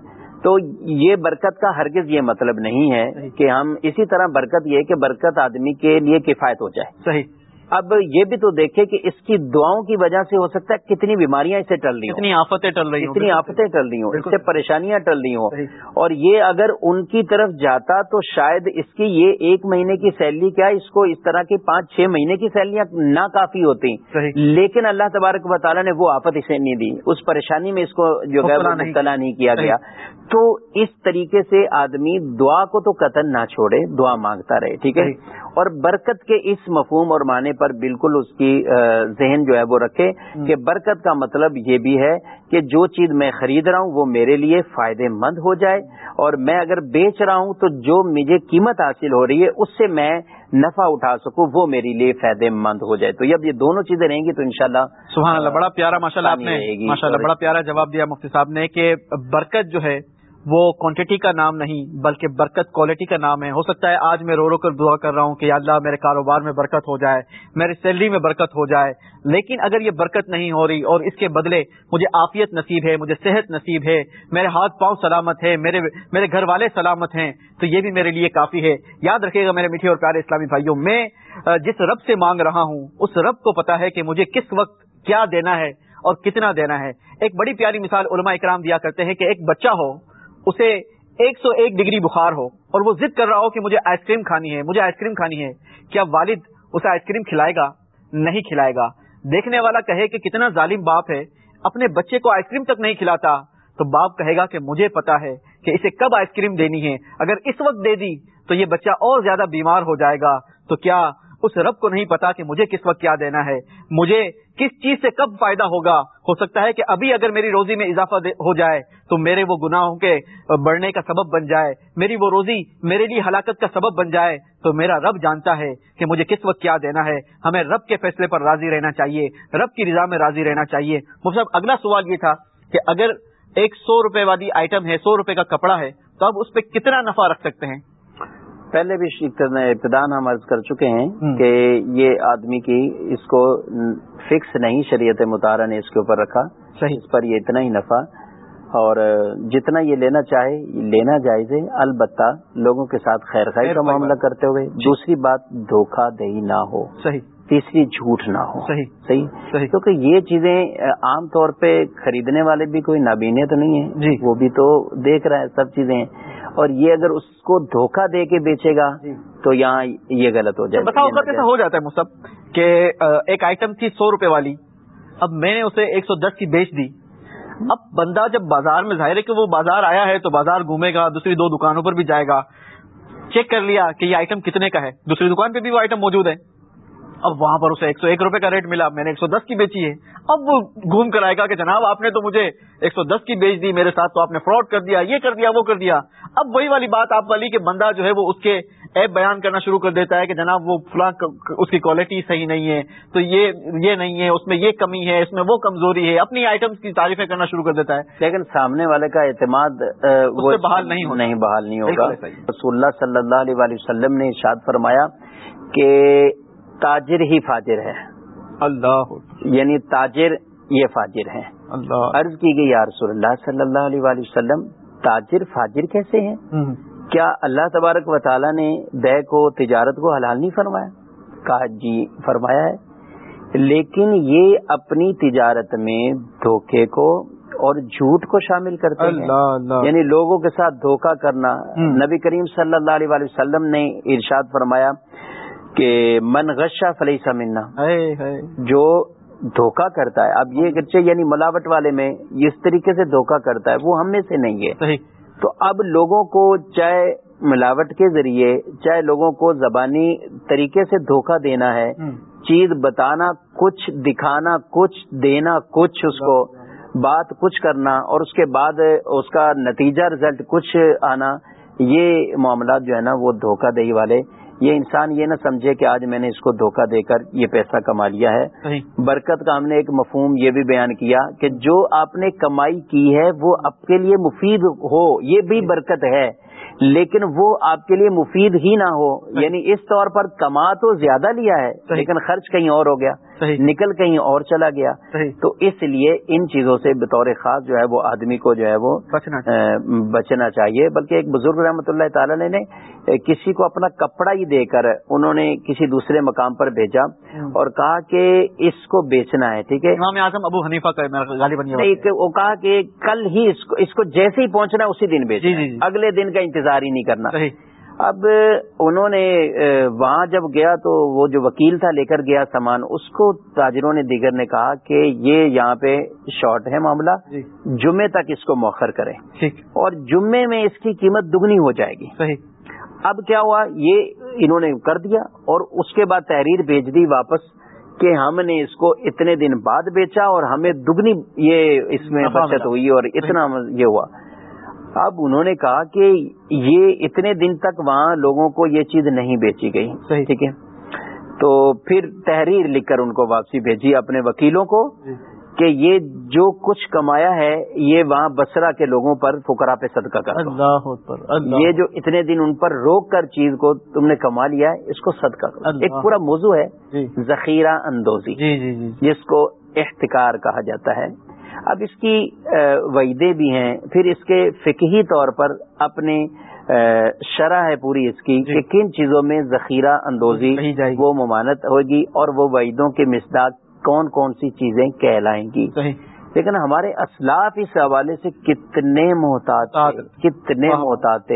تو یہ برکت کا ہرگز یہ مطلب نہیں ہے کہ ہم اسی طرح برکت یہ کہ برکت آدمی کے لیے کفایت ہو جائے۔ صحیح۔ اب یہ بھی تو دیکھیں کہ اس کی دعاؤں کی وجہ سے ہو سکتا ہے کتنی بیماریاں اسے ٹل رہی ہوں۔ کتنی آفتیں ٹل رہی کتنی آفتیں ٹل رہی ہوں۔ اس سے پریشانیاں ٹل رہی ہوں۔ اور یہ اگر ان کی طرف جاتا تو شاید اس کی یہ ایک مہینے کی سیلری کیا اس کو اس طرح کی پانچ چھ مہینے کی سیلریاں نہ کافی ہوتی لیکن اللہ تبارک و تعالیٰ نے وہ آفت اسے نہیں دی۔ اس پریشانی میں اس کو جو ہے مبتلا نہیں۔ کیا گیا۔ تو اس طریقے سے آدمی دعا کو تو قطن نہ چھوڑے دعا مانگتا رہے ٹھیک ہے؟ اور برکت کے اس مفہوم اور معنی پر بالکل اس کی ذہن جو ہے وہ رکھے کہ برکت کا مطلب یہ بھی ہے کہ جو چیز میں خرید رہا ہوں وہ میرے لیے فائدے مند ہو جائے اور میں اگر بیچ رہا ہوں تو جو مجھے قیمت حاصل ہو رہی ہے اس سے میں نفع اٹھا سکوں وہ میرے لیے فائدے مند ہو جائے۔ تو جب یہ دونوں چیزیں رہیں گی تو انشاءاللہ سبحان اللہ بڑا پیارا ماشاء اللہ آپ نے ماشاء اللہ بڑا پیارا جواب دیا مفتی صاحب نے کہ برکت جو ہے وہ کوانٹٹی کا نام نہیں، بلکہ برکت کوالٹی کا نام ہے۔ ہو سکتا ہے آج میں رو رو کر دعا کر رہا ہوں کہ اللہ میرے کاروبار میں برکت ہو جائے میری سیلری میں برکت ہو جائے، لیکن اگر یہ برکت نہیں ہو رہی اور اس کے بدلے مجھے عافیت نصیب ہے، مجھے صحت نصیب ہے، میرے ہاتھ پاؤں سلامت ہے میرے میرے گھر والے سلامت ہیں، تو یہ بھی میرے لیے کافی ہے۔ یاد رکھے گا میرے میٹھے اور پیارے اسلامی بھائیوں، میں جس رب سے مانگ رہا ہوں، اس رب کو پتا ہے کہ مجھے کس وقت کیا دینا ہے اور کتنا دینا ہے۔ ایک بڑی پیاری مثال علماء اکرام دیا کرتے ہیں کہ ایک بچہ ہو اسے ایک سو ایک ڈگری بخار ہو اور وہ ضد کر رہا ہو کہ مجھے آئس کریم کھانی ہے، مجھے آئس کریم کھانی ہے۔ کیا والد اسے آئس کریم کھلائے گا؟ نہیں کھلائے گا۔ دیکھنے والا کہے کہ کتنا ظالم باپ ہے، اپنے بچے کو آئس کریم تک نہیں کھلاتا۔ تو باپ کہے گا کہ مجھے پتا ہے کہ اسے کب آئس کریم دینی ہے۔ اگر اس وقت دے دی تو یہ بچہ اور زیادہ بیمار ہو جائے گا۔ تو کیا اس رب کو نہیں پتا کہ مجھے کس وقت کیا دینا ہے۔ مجھے کس چیز سے کب فائدہ ہوگا؟ ہو سکتا ہے کہ ابھی اگر میری روزی میں اضافہ ہو جائے تو میرے وہ گناہوں کے بڑھنے کا سبب بن جائے۔ میری وہ روزی میرے لیے ہلاکت کا سبب بن جائے تو میرا رب جانتا ہے کہ مجھے کس وقت کیا دینا ہے۔ ہمیں رب کے فیصلے پر راضی رہنا چاہیے۔ رب کی رضا میں راضی رہنا چاہیے۔ مطلب اگلا سوال یہ تھا کہ اگر ایک سو روپے والی آئٹم ہے، سو روپے کا کپڑا ہے، تو اب اس پہ کتنا نفع رکھ سکتے ہیں؟ پہلے بھی ابتدان ہم عرض کر چکے ہیں کہ یہ آدمی کی اس کو فکس نہیں شریعت مطالعہ نے اس کے اوپر رکھا۔ صحیح۔ اس پر یہ اتنا ہی نفع۔ اور جتنا یہ لینا چاہے لینا جائز ہے۔ البتہ لوگوں کے ساتھ خیر خائی کا معاملہ کرتے ہوئے دوسری بات دھوکہ دہی نہ ہو۔ صحیح۔ تیسری جھوٹ نہ ہو۔ صحیح صحیح؟ صحیح۔ کیونکہ یہ چیزیں عام طور پہ خریدنے والے بھی کوئی نابینے تو نہیں ہیں۔ جی۔ وہ بھی تو دیکھ رہا ہے سب چیزیں اور یہ اگر اس کو دھوکہ دے کے بیچے گا تو یہاں یہ غلط ہو جائے۔ بتاؤ ایسا ہو جاتا ہے مصب کہ ایک آئٹم تھی سو روپے والی۔ اب میں نے اسے ایک سو دس کی بیچ دی۔ اب بندہ جب بازار میں ظاہر ہے کہ وہ بازار آیا ہے تو بازار گھومے گا دوسری دو دکانوں پر بھی جائے گا۔ چیک کر لیا کہ یہ آئٹم کتنے کا ہے۔ دوسری دکان پہ بھی وہ آئٹم موجود ہے۔ اب وہاں پر اسے ایک سو ایک روپے کا ریٹ ملا میں نے ایک سو دس کی بیچی ہے۔ اب وہ گھوم کر آئے گا کہ جناب آپ نے تو مجھے ایک سو دس کی بیچ دی میرے ساتھ تو آپ نے فراڈ کر دیا یہ کر دیا وہ کر دیا۔ اب وہی والی بات آپ والی کہ بندہ جو ہے وہ اس کے ایپ بیان کرنا شروع کر دیتا ہے کہ جناب وہ فلاں اس کی کوالٹی صحیح نہیں ہے تو یہ یہ نہیں ہے اس میں یہ کمی ہے اس میں وہ کمزوری ہے اپنی آئٹمس کی تعریفیں کرنا شروع کر دیتا ہے۔ لیکن سامنے والے کا اعتماد وہ بحال نہیں ہونا نہیں بحال نہیں ہوگا۔ رسول اللہ صلی اللہ علیہ وسلم نے ارشاد فرمایا کہ تاجر ہی فاجر ہے۔ اللہ۔ یعنی تاجر یہ فاجر ہے اللہ۔ عرض کی گئی یا رسول اللہ صلی اللہ علیہ وآلہ وسلم تاجر فاجر کیسے ہیں؟ کیا اللہ تبارک و تعالیٰ نے بے کو تجارت کو حلال نہیں فرمایا؟ کہا جی فرمایا ہے۔ لیکن یہ اپنی تجارت میں دھوکے کو اور جھوٹ کو شامل کرتے ہیں۔ اللہ اللہ۔ یعنی لوگوں کے ساتھ دھوکہ کرنا۔ نبی کریم صلی اللہ علیہ وآلہ وسلم نے ارشاد فرمایا کہ من غشہ فلیسا منا ہے ہے جو دھوکہ کرتا ہے اب یہ اگرچہ یعنی ملاوٹ والے میں اس طریقے سے دھوکہ کرتا ہے وہ ہم میں سے نہیں ہے۔ صحیح۔ تو اب لوگوں کو چاہے ملاوٹ کے ذریعے چاہے لوگوں کو زبانی طریقے سے دھوکہ دینا ہے۔ چیز بتانا کچھ دکھانا کچھ دینا کچھ اس کو بات کچھ کرنا اور اس کے بعد اس کا نتیجہ رزلٹ کچھ آنا یہ معاملات جو ہے نا وہ دھوکہ دہی والے یہ انسان یہ نہ سمجھے کہ آج میں نے اس کو دھوکہ دے کر یہ پیسہ کما لیا ہے۔ برکت کا ہم نے ایک مفہوم یہ بھی بیان کیا کہ جو آپ نے کمائی کی ہے وہ آپ کے لیے مفید ہو یہ بھی برکت ہے۔ لیکن وہ آپ کے لیے مفید ہی نہ ہو یعنی اس طور پر کما تو زیادہ لیا ہے۔ لیکن خرچ کہیں اور ہو گیا۔ صحیح. نکل کہیں اور چلا گیا صحیح. تو اس لیے ان چیزوں سے بطور خاص جو ہے وہ آدمی کو جو ہے وہ بچنا چاہیے۔ بلکہ ایک بزرگ رحمۃ اللہ تعالی نے کسی کو اپنا کپڑا ہی دے کر انہوں نے کسی دوسرے مقام پر بھیجا اور کہا کہ اس کو بیچنا ہے ٹھیک ہے؟ امام اعظم ابو حنیفہ کا وہ کہا کہ کل ہی اس کو اس کو جیسے ہی پہنچنا ہے اسی دن بیچنا جی، جی،۔ جی۔ اگلے دن کا انتظار ہی نہیں کرنا۔ اب انہوں نے وہاں جب گیا تو وہ جو وکیل تھا لے کر گیا سامان اس کو تاجروں نے دیگر نے کہا کہ یہ یہاں پہ شارٹ ہے معاملہ جی۔ جمعے تک اس کو موخر کریں۔ اور جمعے میں اس کی قیمت دگنی ہو جائے گی۔ صحیح۔ اب کیا ہوا؟ یہ انہوں نے کر دیا اور اس کے بعد تحریر بھیج دی واپس کہ ہم نے اس کو اتنے دن بعد بیچا اور ہمیں دگنی یہ اس میں بچت۔ ہوئی اور اتنا یہ ہوا۔ اب انہوں نے کہا کہ یہ اتنے دن تک وہاں لوگوں کو یہ چیز نہیں بیچی گئی۔ صحیح۔ ٹھیک ہے۔ تو پھر تحریر لکھ کر ان کو واپسی بھیجی اپنے وکیلوں کو جی۔ کہ یہ جو کچھ کمایا ہے یہ وہاں بسرا کے لوگوں پر فکرا پہ صدقہ کر اللہ اللہ۔ یہ جو اتنے دن ان پر روک کر چیز کو تم نے کما لیا ہے اس کو صدقہ۔ کرو ایک پورا موضوع ہے جی۔ ذخیرہ اندوزی جی جی جی۔ جس کو احتکار کہا جاتا ہے۔ اب اس کی وعدے بھی ہیں۔ پھر اس کے فقہی طور پر اپنے شرح ہے پوری اس کی جی۔ کہ کن چیزوں میں ذخیرہ اندوزی۔ وہ ممانت ہوگی اور وہ وعیدوں کے مصداق کون کون سی چیزیں کہلائیں گی۔ لیکن ہمارے اسلاف اس حوالے سے کتنے محتاط کتنے محتاط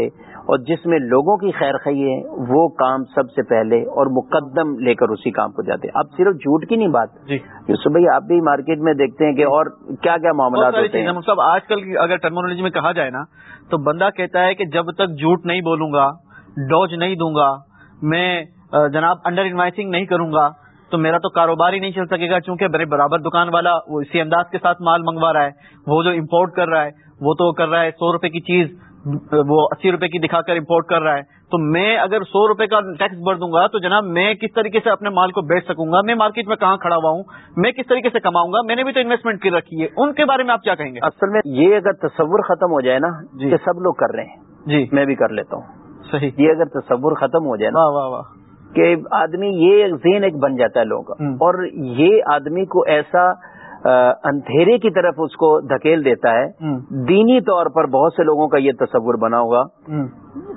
اور جس میں لوگوں کی خیر خی ہے وہ کام سب سے پہلے اور مقدم لے کر اسی کام کو جاتے اب صرف جھوٹ کی نہیں بات۔ جی۔ یوسف بھائی آپ بھی مارکیٹ میں دیکھتے ہیں کہ اور کیا کیا معاملات ہوتے ہیں؟ صاحب آج کل اگر ٹرمنالوجی میں کہا جائے نا تو بندہ کہتا ہے کہ جب تک جھوٹ نہیں بولوں گا ڈوج نہیں دوں گا میں جناب انڈر انوائسنگ نہیں کروں گا تو میرا تو کاروبار ہی نہیں چل سکے گا چونکہ میرے برابر دکان والا وہ اسی انداز کے ساتھ مال منگوا رہا ہے وہ جو امپورٹ کر رہا ہے وہ تو کر رہا ہے سو روپے کی چیز۔ وہ اسی روپے کی دکھا کر امپورٹ کر رہا ہے۔ تو میں اگر سو روپے کا ٹیکس بھر دوں گا تو جناب میں کس طریقے سے اپنے مال کو بیچ سکوں گا؟ میں مارکیٹ میں کہاں کھڑا ہوا ہوں؟ میں کس طریقے سے کماؤں گا؟ میں نے بھی تو انویسٹمنٹ کی رکھی ہے۔ ان کے بارے میں آپ کیا کہیں گے؟ اصل میں یہ اگر تصور ختم ہو جائے نا جی۔ کہ سب لوگ کر رہے ہیں۔ جی۔ میں بھی کر لیتا ہوں۔ صحیح۔ یہ اگر تصور ختم ہو جائے نا واہ واہ واہ۔ کہ آدمی یہ ذہن ایک بن جاتا ہے لوگوں کا۔ اور یہ آدمی کو ایسا اندھیرے کی طرف اس کو دھکیل دیتا ہے۔ دینی طور پر بہت سے لوگوں کا یہ تصور بنا ہوگا۔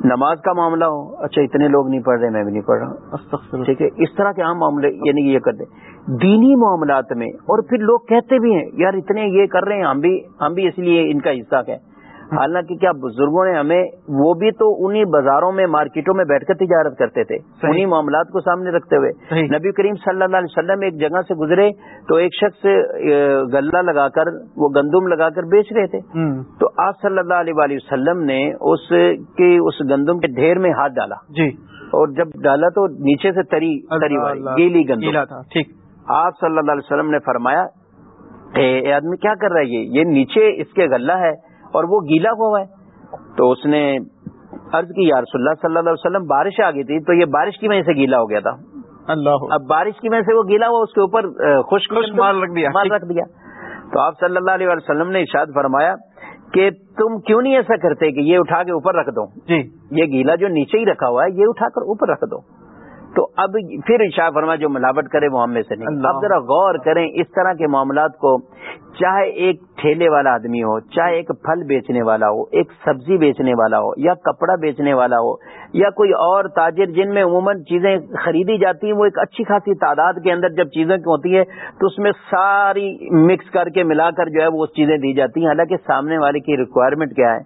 نماز کا معاملہ ہو۔ اچھا اتنے لوگ نہیں پڑھ رہے میں بھی نہیں پڑھ رہا۔ ٹھیک ہے اس طرح کے عام معاملے یعنی یہ کر دیں۔ دینی معاملات میں اور پھر لوگ کہتے بھی ہیں یار اتنے یہ کر رہے ہیں ہم بھی ہم بھی اس لیے ان کا حصہ ہے حالانکہ کیا بزرگوں نے ہمیں وہ بھی تو انہی بازاروں میں مارکیٹوں میں بیٹھ کر تجارت کرتے تھے انہی معاملات کو سامنے رکھتے ہوئے۔ نبی کریم صلی اللہ علیہ وسلم ایک جگہ سے گزرے تو ایک شخص گلہ لگا کر وہ گندم لگا کر بیچ رہے تھے۔ تو آپ صلی اللہ علیہ وسلم نے اس کی اس گندم کے ڈھیر میں ہاتھ ڈالا۔ جی۔ اور جب ڈالا تو نیچے سے تری تری گیلی گندم۔ تھا۔ ٹھیک۔ آپ صلی اللہ علیہ وسلم نے فرمایا اے آدمی کیا کر رہا ہے یہ نیچے اس کے غلہ ہے۔ اور وہ گیلا ہوا ہے۔ تو اس نے عرض کی یا رسول اللہ صلی اللہ علیہ وسلم بارش آ گئی تھی تو یہ بارش کی وجہ سے گیلا ہو گیا تھا۔ اللہ۔ اب بارش کی وجہ سے وہ گیلا ہوا اس کے اوپر خشک مال رکھ دیا۔ مال رکھ دیا۔ تو آپ صلی اللہ علیہ وسلم نے ارشاد فرمایا کہ تم کیوں نہیں ایسا کرتے کہ یہ اٹھا کے اوپر رکھ دو؟ جی۔ یہ گیلا جو نیچے ہی رکھا ہوا ہے یہ اٹھا کر اوپر رکھ دو۔ تو اب پھر شاہ فرما جو ملاوٹ کرے وہ ہم میں سے نہیں۔ اب ذرا غور کریں اس طرح کے معاملات کو چاہے ایک ٹھیلے والا آدمی ہو چاہے ایک پھل بیچنے والا ہو ایک سبزی بیچنے والا ہو یا کپڑا بیچنے والا ہو یا کوئی اور تاجر جن میں عموماً چیزیں خریدی جاتی ہیں وہ ایک اچھی خاصی تعداد کے اندر جب چیزیں ہوتی ہے تو اس میں ساری مکس کر کے ملا کر جو ہے وہ چیزیں دی جاتی ہیں۔ حالانکہ سامنے والے کی ریکوائرمنٹ کیا ہے؟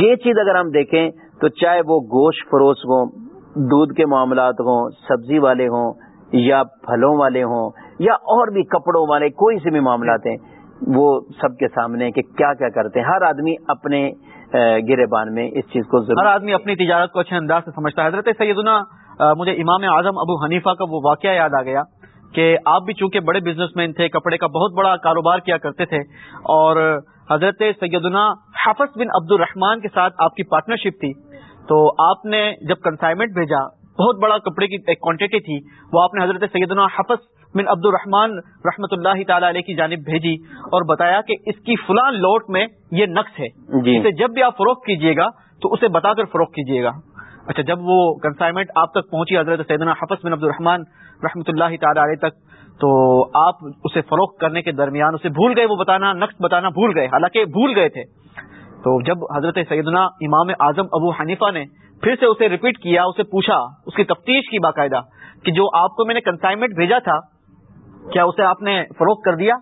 یہ چیز اگر ہم دیکھیں تو چاہے وہ گوشت فروش ہو دودھ کے معاملات ہوں، سبزی والے ہوں، یا پھلوں والے ہوں، یا اور بھی کپڑوں والے کوئی سے بھی معاملات ہیں، وہ سب کے سامنے کہ کیا کیا کرتے ہیں۔ ہر آدمی اپنے گرے بان میں اس چیز کو ہر آدمی اپنی تجارت کو اچھے انداز سے سمجھتا ہے۔ حضرت سیدنا مجھے امام اعظم ابو حنیفہ کا وہ واقعہ یاد آ گیا کہ آپ بھی چونکہ بڑے بزنس مین تھے، کپڑے کا بہت بڑا کاروبار کیا کرتے تھے، اور حضرت سیدنا حافظ بن عبد الرحمان کے ساتھ آپ کی پارٹنرشپ تھی۔ تو آپ نے جب کنسائنمنٹ بھیجا بہت بڑا کپڑے کی ایک کوانٹٹی تھی وہ آپ نے حضرت سیدنا حفظ بن عبد الرحمان رحمۃ اللہ تعالی علیہ کی جانب بھیجی اور بتایا کہ اس کی فلاں لوٹ میں یہ نقص ہے۔ جی۔ اسے جب بھی آپ فروخت کیجیے گا تو اسے بتا کر فروخت کیجیے گا۔ اچھا جب وہ کنسائنمنٹ آپ تک پہنچی حضرت سیدنا حفظ بن عبد الرحمان رحمۃ اللہ تعالی علیہ تک تو آپ اسے فروخت کرنے کے درمیان اسے بھول گئے وہ بتانا نقص بتانا بھول گئے حالانکہ بھول گئے تھے۔ تو جب حضرت سیدنا امام اعظم ابو حنیفہ نے پھر سے اسے ریپیٹ کیا، اسے پوچھا، اس کی تفتیش کی باقاعدہ کہ جو آپ کو میں نے کنسائنمنٹ بھیجا تھا، کیا اسے آپ نے فروخت کر دیا؟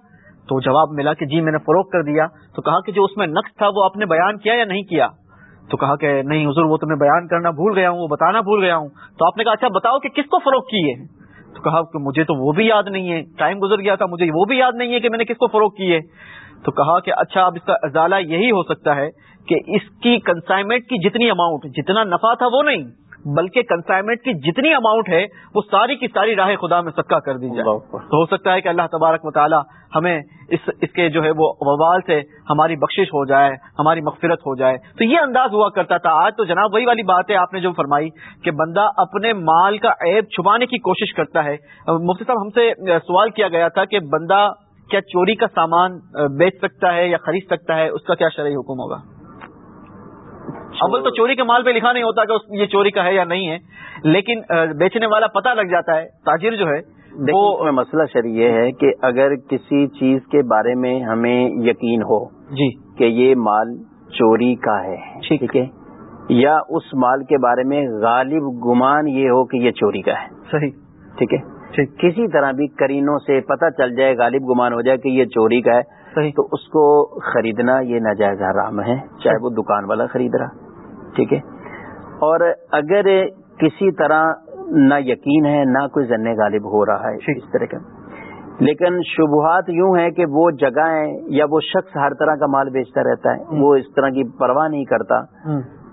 تو جواب ملا کہ جی میں نے فروخت کر دیا۔ تو کہا کہ جو اس میں نقص تھا، وہ آپ نے بیان کیا یا نہیں کیا؟ تو کہا کہ نہیں حضور، وہ تو میں بیان کرنا بھول گیا ہوں، وہ بتانا بھول گیا ہوں۔ تو آپ نے کہا اچھا بتاؤ کہ کس کو فروخت کی ہے؟ تو کہا کہ مجھے تو وہ بھی یاد نہیں ہے، ٹائم گزر گیا تھا، مجھے وہ بھی یاد نہیں ہے کہ میں نے کس کو فروخت کی ہے۔ تو کہا کہ اچھا اب اس کا ازالہ یہی ہو سکتا ہے کہ اس کی کنسائنمنٹ کی جتنی اماؤنٹ جتنا نفع تھا وہ نہیں بلکہ کنسائنمنٹ کی جتنی اماؤنٹ ہے وہ ساری کی ساری راہ خدا میں صدقہ کر دی جائے۔ تو ہو سکتا ہے کہ اللہ تبارک مطالعہ ہمیں اس اس کے جو ہے وہ وبال سے ہماری بخشش ہو جائے ہماری مغفرت ہو جائے۔ تو یہ انداز ہوا کرتا تھا۔ آج تو جناب وہی والی بات ہے آپ نے جو فرمائی کہ بندہ اپنے مال کا عیب چھپانے کی کوشش کرتا ہے۔ مفتی صاحب ہم سے سوال کیا گیا تھا کہ بندہ کیا چوری کا سامان بیچ سکتا ہے یا خرید سکتا ہے اس کا کیا شرعی حکم ہوگا؟ اول تو چوری کے مال پہ لکھا نہیں ہوتا کہ یہ چوری کا ہے یا نہیں ہے لیکن بیچنے والا پتہ لگ جاتا ہے تاجر جو ہے وہ مسئلہ شر یہ ہے کہ اگر کسی چیز کے بارے میں ہمیں یقین ہو جی۔ کہ یہ مال چوری کا ہے ٹھیک ہے یا اس مال کے بارے میں غالب گمان یہ ہو کہ یہ چوری کا ہے۔ صحیح۔ ٹھیک ہے۔ کسی طرح بھی کرینوں سے پتہ چل جائے غالب گمان ہو جائے کہ یہ چوری کا ہے تو اس کو خریدنا یہ ناجائز حرام ہے چاہے وہ دکان والا خرید رہا ٹھیک ہے؟ اور اگر کسی طرح نہ یقین ہے نہ کوئی ذن غالب ہو رہا ہے اس طرح کا۔ لیکن شبہات یوں ہیں کہ وہ جگہیں یا وہ شخص ہر طرح کا مال بیچتا رہتا ہے وہ اس طرح کی پرواہ نہیں کرتا۔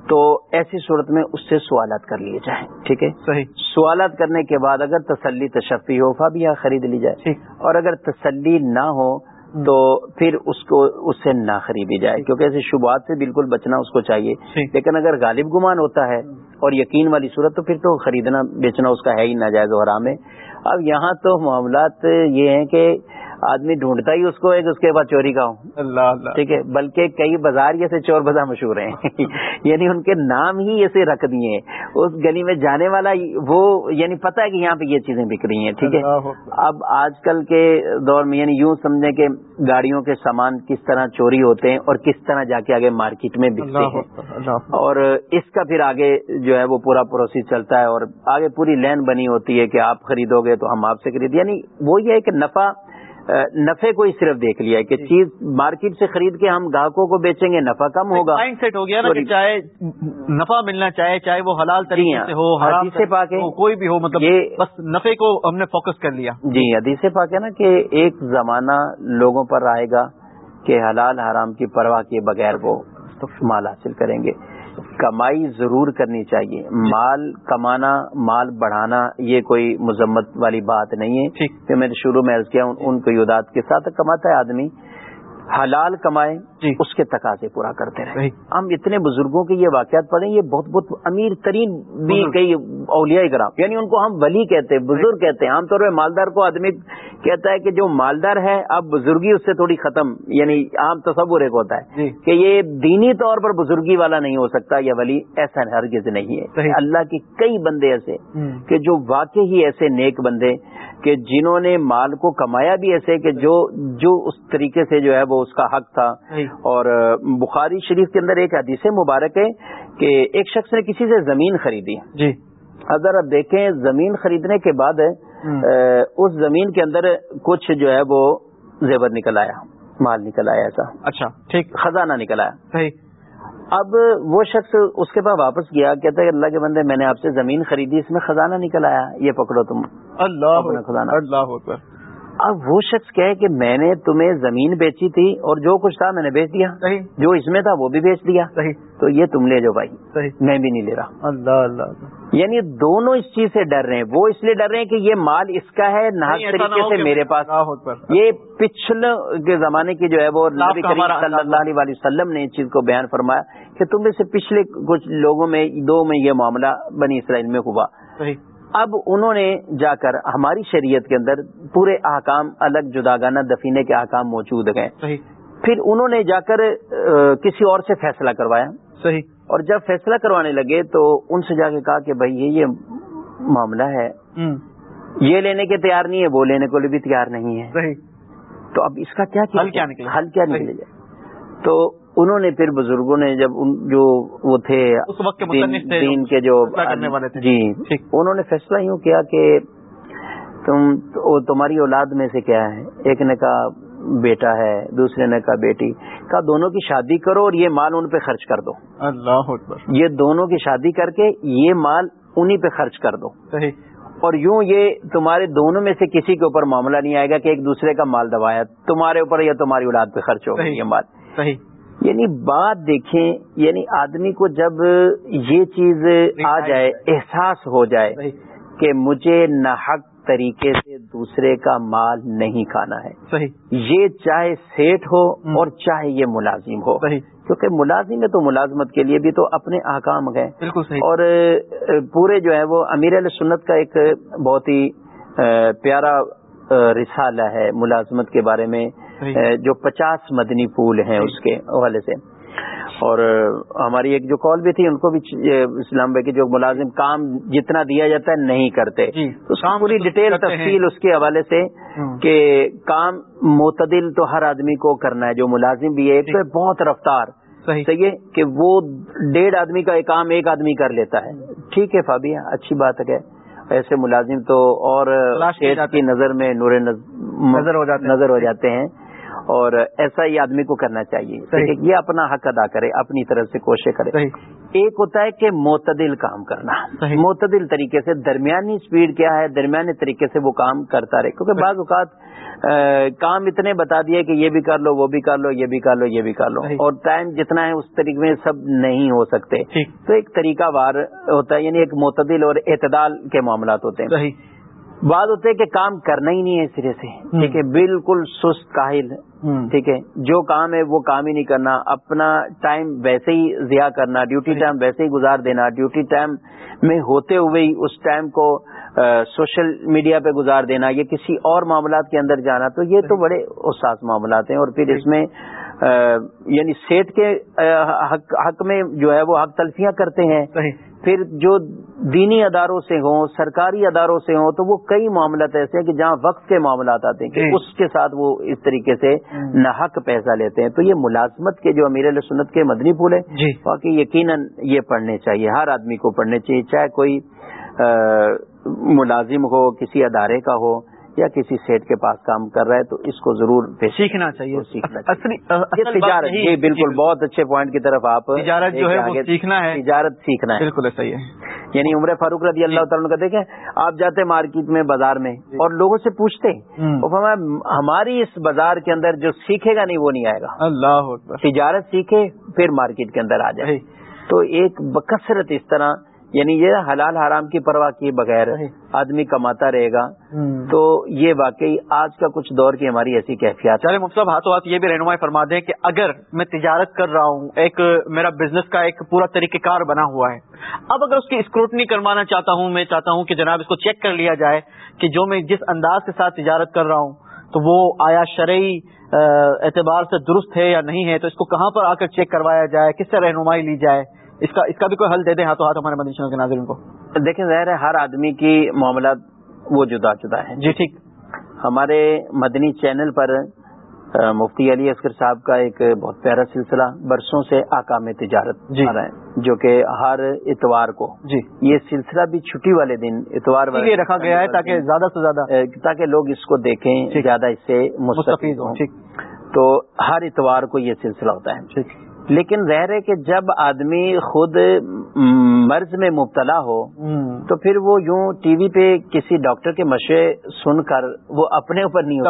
تو ایسی صورت میں اس سے سوالات کر لیے جائیں ٹھیک ہے؟ صحیح۔ سوالات کرنے کے بعد اگر تسلی تشفی ہو بھی خرید لی جائے۔ اور اگر تسلی نہ ہو تو پھر اس کو اس سے نہ خریدی جائے۔ کیونکہ ایسے شبہات سے بالکل بچنا اس کو چاہیے۔ لیکن اگر غالب گمان ہوتا ہے اور یقین والی صورت تو پھر تو خریدنا بیچنا اس کا ہے ہی ناجائز و حرام ہے۔ اب یہاں تو معاملات یہ ہیں کہ آدمی ڈھونڈتا ہی اس کو ایک اس کے بعد چوری کا ہوں ٹھیک ہے؟ بلکہ کئی بازار جیسے چور بازار مشہور ہیں۔ یعنی ان کے نام ہی ایسے رکھ دیے۔ اس گلی میں جانے والا وہ یعنی پتا ہے کہ یہاں پہ یہ چیزیں بک رہی ہیں ٹھیک ہے؟ اب آج کل کے دور میں یعنی یوں سمجھیں کہ گاڑیوں کے سامان کس طرح چوری ہوتے ہیں اور کس طرح جا کے آگے مارکیٹ میں بکتے ہیں۔ اور اس کا پھر آگے جو ہے وہ پورا پروسیس چلتا ہے اور آگے پوری لین بنی ہوتی ہے کہ آپ خریدو گے تو ہم آپ سے خرید۔ یعنی وہ یہ ہے کہ نفع نفے کو ہی صرف دیکھ لیا کہ چیز مارکیٹ سے خرید کے ہم گاہکوں کو بیچیں گے نفع کم ہوگا۔ سیٹ ہو گیا نا کہ چاہے نفع ملنا چاہے چاہے وہ حلال طریقے سے ہو حرام سے پاک کوئی بھی ہو مطلب یہ بس نفے کو ہم نے فوکس کر لیا۔ جی حدیث پاک ہے نا کہ ایک زمانہ لوگوں پر آئے گا کہ حلال حرام کی پرواہ کے بغیر وہ مال حاصل کریں گے۔ کمائی ضرور کرنی چاہیے۔ مال کمانا مال بڑھانا یہ کوئی مذمت والی بات نہیں ہے۔ کہ میں نے شروع میں عرض کیا ان کو یودات کے ساتھ کماتا ہے آدمی۔ حلال کمائے جی۔ اس کے تقاضے پورا کرتے رہے ہم اتنے بزرگوں کے یہ واقعات پڑھیں یہ بہت بہت امیر ترین بھی کئی اولیاء کرام یعنی ان کو ہم ولی کہتے ہیں بزرگ کہتے ہیں۔ عام طور پہ مالدار کو آدمی کہتا ہے کہ جو مالدار ہے اب بزرگی اس سے تھوڑی ختم یعنی عام تصور ایک ہوتا ہے جی۔ کہ یہ دینی طور پر بزرگی والا نہیں ہو سکتا یا ولی ایسا ہرگز نہیں ہے۔ اللہ کے کئی بندے ایسے کہ جو واقع ہی ایسے نیک بندے کہ جنہوں نے مال کو کمایا بھی ایسے کہ جو جو اس طریقے سے جو ہے وہ اس کا حق تھا۔ اور بخاری شریف کے اندر ایک حدیث مبارک ہے کہ ایک شخص نے کسی سے زمین خریدی۔ جی۔ اگر آپ دیکھیں زمین خریدنے کے بعد اس زمین کے اندر کچھ جو ہے وہ زیور نکل آیا مال نکل آیا ایسا اچھا ٹھیک۔ خزانہ نکل آیا۔ صحیح۔ اب وہ شخص اس کے پاس واپس گیا کہتا ہے اللہ کے بندے میں نے آپ سے زمین خریدی اس میں خزانہ نکل آیا یہ پکڑو تم۔ اللہ اللہ اب وہ شخص کہے کہ میں نے تمہیں زمین بیچی تھی اور جو کچھ تھا میں نے بیچ دیا۔ صحیح۔ جو اس میں تھا وہ بھی بیچ دیا۔ صحیح۔ تو یہ تم لے جو بھائی۔ صحیح۔ میں بھی نہیں لے رہا۔ اللہ اللہ یعنی دونوں اس چیز سے ڈر رہے ہیں۔ وہ اس لیے ڈر رہے ہیں کہ یہ مال اس کا ہے نہ طریقے سے میرے پاس۔ یہ پچھلے کے زمانے کی جو ہے وہ نبی کریم صلی اللہ علیہ وسلم نے اس چیز کو بیان فرمایا کہ تم میں سے پچھلے کچھ لوگوں میں دو میں یہ معاملہ بنی اسرائیل میں ہوا۔ اب انہوں نے جا کر ہماری شریعت کے اندر پورے احکام الگ جداگانہ دفینے کے احکام موجود گئے پھر انہوں نے جا کر کسی اور سے فیصلہ کروایا۔ صحیح۔ اور جب فیصلہ کروانے لگے تو ان سے جا کے کہا کہ بھائی یہ معاملہ ہے۔ یہ لینے کے تیار نہیں ہے وہ لینے کو بھی تیار نہیں ہے۔ صحیح۔ تو اب اس کا کیا حل کیا نکلے؟ حل کیا نکلے جائے؟ تو انہوں نے پھر بزرگوں نے جب ان جو وہ تھے اس وقت دین کے جو جی۔ انہوں نے فیصلہ یوں کیا کہ تم تمہاری اولاد میں سے کیا ہے؟ ایک نے کہا بیٹا ہے دوسرے نے کہا بیٹی۔ کہا دونوں کی شادی کرو اور یہ مال ان پہ خرچ کر دو۔ اللہ یہ دونوں کی شادی کر کے یہ مال انہی پہ خرچ کر دو۔ صحیح۔ اور یوں یہ تمہارے دونوں میں سے کسی کے اوپر معاملہ نہیں آئے گا کہ ایک دوسرے کا مال دبایا تمہارے اوپر یا تمہاری اولاد پہ خرچ ہوگا یہ مال۔ صحیح۔ یعنی بات دیکھیں یعنی آدمی کو جب یہ چیز آ جائے احساس ہو جائے کہ مجھے نہ حق طریقے سے دوسرے کا مال نہیں کھانا ہے۔ صحیح۔ یہ چاہے سیٹ ہو اور چاہے یہ ملازم ہو۔ صحیح۔ کیونکہ ملازم ہے تو ملازمت کے لیے بھی تو اپنے احکام گئے بالکل صحیح۔ اور پورے جو ہے وہ امیر علیہ سنت کا ایک بہت ہی پیارا رسالہ ہے ملازمت کے بارے میں۔ جو پچاس مدنی پھول ہیں اس کے حوالے سے۔ اور ہماری ایک جو کال بھی تھی ان کو بھی اسلام بھائی کے جو ملازم کام جتنا دیا جاتا ہے نہیں کرتے۔ اس پوری ڈیٹیل تفصیل اس کے حوالے سے کہ کام معتدل تو ہر آدمی کو کرنا ہے جو ملازم بھی ہے ایک تو بہت رفتار۔ صحیح۔ ہے کہ وہ ڈیڑھ آدمی کا کام ایک آدمی کر لیتا ہے۔ ٹھیک ہے فابیا اچھی بات ہے۔ ایسے ملازم تو اور کی نظر میں نور نظر ہو جاتے ہیں۔ اور ایسا ہی آدمی کو کرنا چاہیے یہ اپنا حق ادا کرے اپنی طرف سے کوشش کرے۔ ایک ہوتا ہے کہ معتدل کام کرنا۔ معتدل طریقے سے درمیانی سپیڈ کیا ہے درمیانی طریقے سے وہ کام کرتا رہے۔ کیونکہ بعض اوقات کام اتنے بتا دیے کہ یہ بھی کر لو وہ بھی کر لو یہ بھی کر لو یہ بھی کر لو۔ اور ٹائم جتنا ہے اس طریقے میں سب نہیں ہو سکتے۔ تو ایک طریقہ وار ہوتا ہے یعنی ایک معتدل اور اعتدال کے معاملات ہوتے ہیں۔ بعض ہوتے ہیں کہ کام کرنا ہی نہیں ہے سرے سے۔ ٹھیک ہے بالکل سست کاہل۔ ٹھیک ہے جو کام ہے وہ کام ہی نہیں کرنا۔ اپنا ٹائم ویسے ہی ضیاع کرنا ڈیوٹی۔ ٹائم ویسے ہی گزار دینا۔ ڈیوٹی ٹائم میں ہوتے ہوئے ہی اس ٹائم کو سوشل میڈیا پہ گزار دینا یا کسی اور معاملات کے اندر جانا تو یہ تو بڑے حساس معاملات ہیں۔ اور پھر اس میں یعنی سیٹ کے حق حق میں جو ہے وہ حق تلفیاں کرتے ہیں۔ پھر جو دینی اداروں سے ہوں سرکاری اداروں سے ہوں تو وہ کئی معاملات ایسے ہیں کہ جہاں وقت کے معاملات آتے ہیں کہ جی۔ اس کے ساتھ وہ اس طریقے سے ناحق پیسہ لیتے ہیں۔ تو یہ ملازمت کے جو امیر سنت کے مدنی پھول ہیں جی۔ باقی یقیناً یہ پڑھنے چاہیے۔ ہر آدمی کو پڑھنے چاہیے چاہے کوئی ملازم ہو کسی ادارے کا ہو۔ یا کسی سیٹ کے پاس کام کر رہا ہے تو اس کو ضرور سیکھنا چاہیے۔ سیکھنا تجارت جی بالکل بہت اچھے پوائنٹ کی طرف آپ تجارت جو ہے سیکھنا ہے۔ تجارت سیکھنا ہے۔ بالکل ہی ہے۔ یعنی عمر فاروق رضی اللہ تعالیٰ کا دیکھیں آپ جاتے مارکیٹ میں بازار میں اور لوگوں سے پوچھتے ہماری اس بازار کے اندر جو سیکھے گا نہیں وہ نہیں آئے گا۔ اللہ تجارت سیکھے پھر مارکیٹ کے اندر آ جائے۔ صحیح۔ تو ایک بکثرت اس طرح یعنی یہ حلال حرام کی پرواہ کیے بغیر۔ آدمی کماتا رہے گا۔ تو یہ واقعی آج کا کچھ دور کی ہماری ایسی کیفیات چلے مفت صاحب ہاتھوں ہاتھ یہ بھی رہنمائی فرما دیں کہ اگر میں تجارت کر رہا ہوں ایک میرا بزنس کا ایک پورا طریقہ کار بنا ہوا ہے اب اگر اس کی اسکروٹنی کروانا چاہتا ہوں میں چاہتا ہوں کہ جناب اس کو چیک کر لیا جائے کہ جو میں جس انداز کے ساتھ تجارت کر رہا ہوں تو وہ آیا شرعی اعتبار سے درست ہے یا نہیں ہے تو اس کو کہاں پر آ کر چیک کروایا جائے کس سے رہنمائی لی جائے اس کا اس کا بھی کوئی حل دے دیں ہاتھوں ہاتھ ہمارے چینل کے ناظرین کو؟ دیکھیں ظاہر ہے ہر آدمی کی معاملات وہ جدا جدا ہیں۔ جی ٹھیک۔ ہمارے مدنی چینل پر مفتی علی اصغر صاحب کا ایک بہت پیارا سلسلہ برسوں سے آکام تجارت جی۔ رہا ہے جو کہ ہر اتوار کو۔ جی۔ یہ سلسلہ بھی چھٹی والے دن اتوار لیے رکھا گیا ہے تاکہ زیادہ سے زیادہ۔ تاکہ لوگ اس کو دیکھیں۔ زیادہ اس سے مستفید ہوں تو ہر اتوار کو یہ سلسلہ ہوتا ہے۔ لیکن ظاہر ہے کہ جب آدمی خود مرض میں مبتلا ہو۔ تو پھر وہ یوں ٹی وی پہ کسی ڈاکٹر کے مشورے سن کر وہ اپنے اوپر نہیں ہوتا۔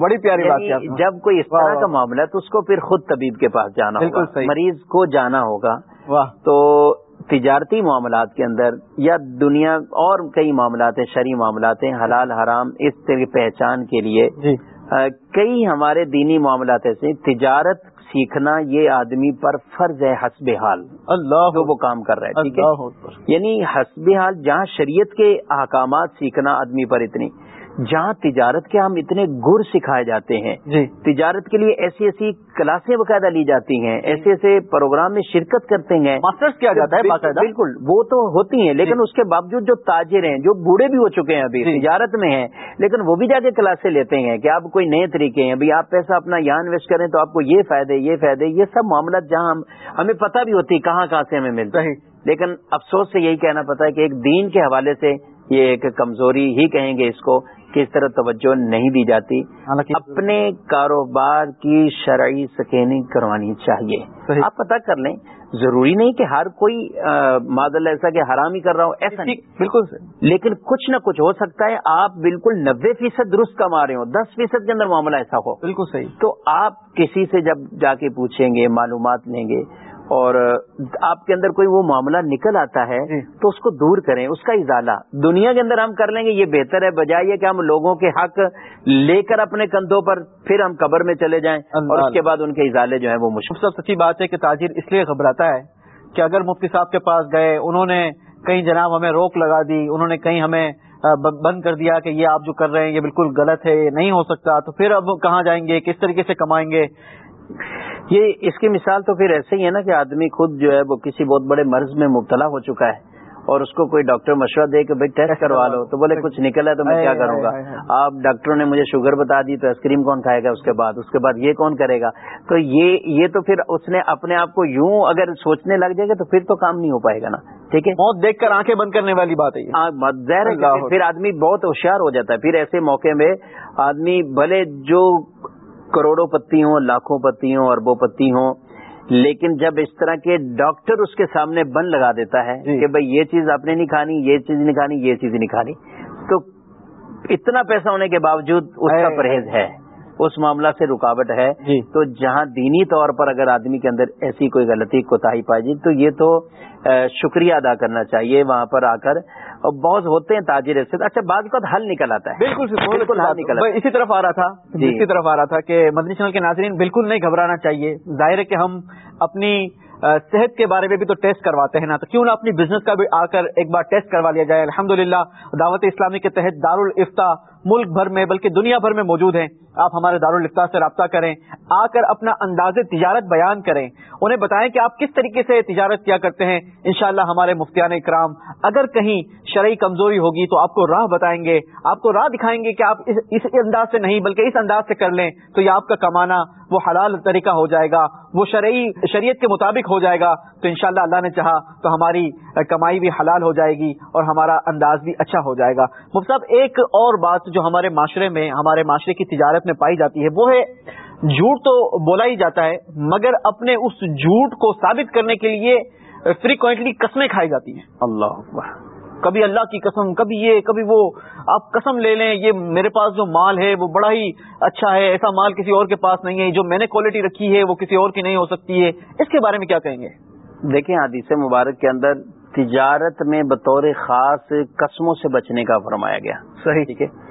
بڑی پیاری بات یعنی جب کوئی اس طرح کا۔ معاملہ ہے تو اس کو پھر خود طبیب کے پاس جانا ہوگا۔ مریض کو جانا ہوگا۔ تو تجارتی معاملات کے اندر یا دنیا اور کئی معاملات ہیں شرعی معاملات ہیں حلال حرام اس طرح کی پہچان کے لیے۔ جی۔ کئی ہمارے دینی معاملات ایسے تجارت سیکھنا یہ آدمی پر فرض ہے حسب حال اللہ جو وہ کام کر رہا ہے ٹھیک ہے۔ یعنی حسب حال جہاں شریعت کے احکامات سیکھنا آدمی پر اتنی جہاں تجارت کے ہم اتنے گر سکھائے جاتے ہیں۔ جی۔ تجارت کے لیے ایسی ایسی کلاسیں باقاعدہ لی جاتی ہیں ایسے ایسے پروگرام میں شرکت کرتے ہیں۔ ماسٹرز کیا جاتا ہے بالکل- باقاعدہ بالکل وہ تو ہوتی ہیں لیکن اس کے باوجود جو تاجر ہیں جو بوڑھے بھی ہو چکے ہیں ابھی جی۔ تجارت میں ہیں لیکن وہ بھی جا کے کلاسیں لیتے ہیں کہ آپ کوئی نئے طریقے ہیں ابھی آپ پیسہ اپنا یہاں انویسٹ کریں تو آپ کو یہ فائدے یہ فائدے یہ سب معاملات جہاں ہم ہمیں پتہ بھی ہوتی کہاں کہاں سے ہمیں ملتا ہے۔ لیکن افسوس سے یہی کہنا پتا ہے کہ ایک دین کے حوالے سے یہ ایک کمزوری ہی کہیں گے اس کو۔ کہ اس طرح توجہ نہیں دی جاتی اپنے کاروبار کی شرعی سکیننگ کروانی چاہیے۔ آپ پتہ کر لیں ضروری نہیں کہ ہر کوئی اللہ ایسا کہ حرام ہی کر رہا ہو ایسا نہیں ٹھیک بالکل۔ لیکن کچھ نہ کچھ ہو سکتا ہے آپ بالکل نبے فیصد درست کما رہے ہو دس فیصد کے اندر معاملہ ایسا ہو بالکل صحیح تو آپ کسی سے جب جا کے پوچھیں گے معلومات لیں گے اور آپ کے اندر کوئی وہ معاملہ نکل آتا ہے جی۔ تو اس کو دور کریں اس کا ازالہ۔ دنیا کے اندر ہم کر لیں گے یہ بہتر ہے بجائے کہ ہم لوگوں کے حق لے کر اپنے کندھوں پر پھر ہم قبر میں چلے جائیں اور اس کے بعد ان کے ازالے جو ہیں وہ مشکل۔ صاحب سچی بات ہے کہ تاجر اس لیے گھبراتا ہے کہ اگر مفتی صاحب کے پاس گئے انہوں نے کہیں جناب ہمیں روک لگا دی انہوں نے کہیں ہمیں بند کر دیا کہ یہ آپ جو کر رہے ہیں یہ بالکل غلط ہے یہ نہیں ہو سکتا تو پھر اب کہاں جائیں گے؟ کس طریقے سے کمائیں گے؟ یہ اس کی مثال تو پھر ایسے ہی ہے نا کہ آدمی خود جو ہے وہ کسی بہت بڑے مرض میں مبتلا ہو چکا ہے اور اس کو کوئی ڈاکٹر مشورہ دے کہ بھائی ٹیسٹ کروا لو تو بولے کچھ نکلا تو میں کیا کروں گا؟ آپ ڈاکٹروں نے مجھے شوگر بتا دی تو آئس کریم کون کھائے گا اس کے بعد؟ اس کے بعد یہ کون کرے گا؟ تو یہ یہ تو پھر اس نے اپنے آپ کو یوں اگر سوچنے لگ جائے گا تو پھر تو کام نہیں ہو پائے گا نا ٹھیک ہے؟ موت دیکھ کر آنکھیں بند کرنے والی بات ہے ظاہر ہے پھر آدمی بہت ہوشیار ہو جاتا ہے۔ پھر ایسے موقع میں آدمی بھلے جو کروڑوں پتی ہوں لاکھوں پتی ہوں اربوں پتی ہوں لیکن جب اس طرح کے ڈاکٹر اس کے سامنے بن لگا دیتا ہے جی۔ کہ بھائی یہ چیز آپ نے نہیں کھانی یہ چیز نہیں کھانی یہ چیز نہیں کھانی تو اتنا پیسہ ہونے کے باوجود اس کا۔ پرہیز ہے اس معاملہ سے رکاوٹ ہے جی۔ تو جہاں دینی طور پر اگر آدمی کے اندر ایسی کوئی غلطی کوتاہی پائی جائے تو یہ تو شکریہ ادا کرنا چاہیے وہاں پر آ کر بہت ہوتے ہیں تاجر ایسے اچھا بعض اوقات حل نکل آتا ہے۔ بالکل بالکل حل۔ نکل اسی طرف آ رہا تھا جی۔ اسی طرف آ رہا تھا کہ مدنی چینل کے ناظرین بالکل نہیں گھبرانا چاہیے۔ ظاہر ہے کہ ہم اپنی صحت کے بارے میں بھی تو ٹیسٹ کرواتے ہیں نا تو کیوں نہ اپنی بزنس کا بھی آ کر ایک بار ٹیسٹ کروا لیا جائے۔ الحمدللہ دعوت اسلامی کے تحت دارالفتا ملک بھر میں بلکہ دنیا بھر میں موجود ہیں۔ آپ ہمارے دارالفتا سے رابطہ کریں، آ کر اپنا انداز تجارت بیان کریں۔ انہیں بتائیں کہ آپ کس طریقے سے تجارت کیا کرتے ہیں۔ انشاءاللہ ہمارے مفتیان اکرام، اگر کہیں شرعی کمزوری ہوگی تو آپ کو راہ بتائیں گے، آپ کو راہ دکھائیں گے کہ آپ اس اس انداز سے نہیں بلکہ اس انداز سے کر لیں تو یہ آپ کا کمانا وہ حلال طریقہ ہو جائے گا، وہ شرعی، شریعت کے مطابق ہو جائے گا۔ تو انشاءاللہ اللہ نے چاہا تو ہماری کمائی بھی حلال ہو جائے گی اور ہمارا انداز بھی اچھا ہو جائے گا۔ مفت صاحب، ایک اور بات جو ہمارے معاشرے میں ہمارے معاشرے کی تجارت میں پائی جاتی ہے وہ ہے جھوٹ تو بولا ہی جاتا ہے مگر اپنے اس جھوٹ کو ثابت کرنے کے لیے فریکوینٹلی قسمیں کھائی جاتی ہیں۔ اللہ اکبر۔ کبھی اللہ کی قسم کبھی یہ کبھی وہ آپ قسم لے لیں یہ میرے پاس جو مال ہے وہ بڑا ہی اچھا ہے ایسا مال کسی اور کے پاس نہیں ہے جو میں نے کوالٹی رکھی ہے وہ کسی اور کی نہیں ہو سکتی ہے۔ اس کے بارے میں کیا کہیں گے؟ دیکھیں حدیث مبارک کے اندر تجارت میں بطور خاص قسموں سے بچنے کا فرمایا گیا۔ صحیح۔ ٹھیک ہے؟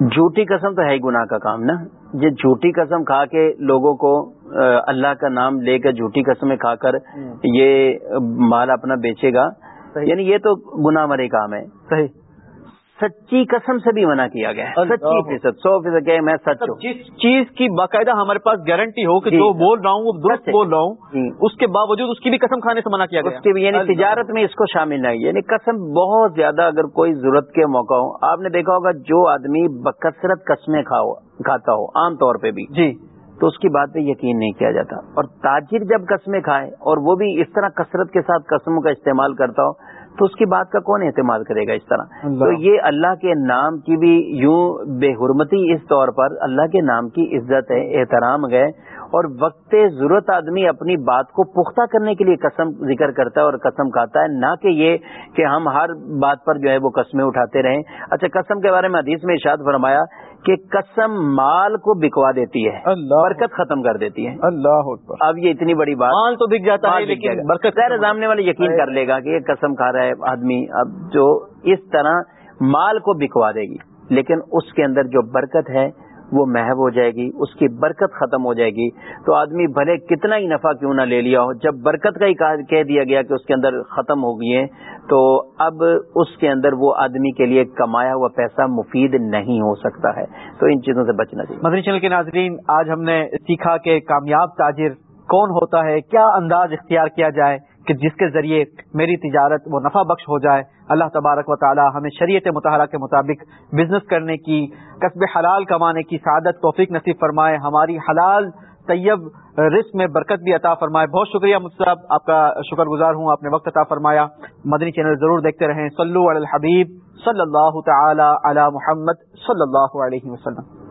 جھوٹی قسم تو ہے ہی گناہ کا کام نا۔ یہ جھوٹی قسم کھا کے لوگوں کو اللہ کا نام لے کر جھوٹی قسمیں کھا کر یہ مال اپنا بیچے گا۔ یعنی یہ تو گناہ مرے کام ہے۔ صحیح۔ سچی قسم سے بھی منع کیا گیا ہے سچی فیصد سو فیصد کہ میں سچ ہوں جس چیز کی باقاعدہ ہمارے پاس گارنٹی ہو کہ جی۔ جو بول رہا ہوں وہ درست۔ بول رہا ہوں جی۔ اس کے باوجود اس کی بھی قسم کھانے سے منع کیا گیا اس کی بھی یعنی۔ تجارت میں اس کو شامل نہیں یعنی قسم بہت زیادہ اگر کوئی ضرورت کے موقع ہو آپ نے دیکھا ہوگا جو آدمی بکثرت قسمیں کھاتا ہو عام طور پہ بھی جی تو اس کی بات پہ یقین نہیں کیا جاتا اور تاجر جب قسمیں کھائے اور وہ بھی اس طرح کثرت کے ساتھ قسموں کا استعمال کرتا ہو تو اس کی بات کا کون اعتماد کرے گا اس طرح۔ تو یہ اللہ کے نام کی بھی یوں بے حرمتی اس طور پر اللہ کے نام کی عزت ہے احترام گئے اور وقت ضرورت آدمی اپنی بات کو پختہ کرنے کے لیے قسم ذکر کرتا ہے اور قسم کھاتا ہے نہ کہ یہ کہ ہم ہر بات پر جو ہے وہ قسمیں اٹھاتے رہیں اچھا قسم کے بارے میں حدیث میں ارشاد فرمایا کہ قسم مال کو بکوا دیتی ہے اللہ برکت ختم کر دیتی ہے اللہ اکبر اب یہ اتنی بڑی بات مال تو بک جاتا ہے لیکن۔ برکت ہے سامنے والے یقین کر لے گا کہ یہ قسم کھا رہا ہے آدمی اب جو اس طرح مال کو بکوا دے گی لیکن اس کے اندر جو برکت ہے وہ محو ہو جائے گی، اس کی برکت ختم ہو جائے گی۔ تو آدمی بھلے کتنا ہی نفع کیوں نہ لے لیا ہو۔ جب برکت کا ہی کہہ دیا گیا کہ اس کے اندر ختم ہو گئی ہے تو اب اس کے اندر وہ آدمی کے لیے کمایا ہوا پیسہ مفید نہیں ہو سکتا ہے۔ تو ان چیزوں سے بچنا چاہیے۔ مدنی چینل کے ناظرین، آج ہم نے سیکھا کہ کامیاب تاجر کون ہوتا ہے، کیا انداز اختیار کیا جائے کہ جس کے ذریعے میری تجارت وہ نفع بخش ہو جائے، اللہ تبارک و تعالی ہمیں شریعت مطالعہ کے مطابق بزنس کرنے کی قصب حلال کمانے کی سعادت، توفیق نصیب فرمائے، ہماری حلال طیب رزق میں برکت بھی عطا فرمائے۔ بہت شکریہ مجھ صاحب، آپ کا شکر گزار ہوں، آپ نے وقت عطا فرمایا۔ مدنی چینل ضرور دیکھتے رہیں۔ صلو علی الحبیب، صلی اللہ تعالی علی محمد، صلی اللہ علیہ وسلم۔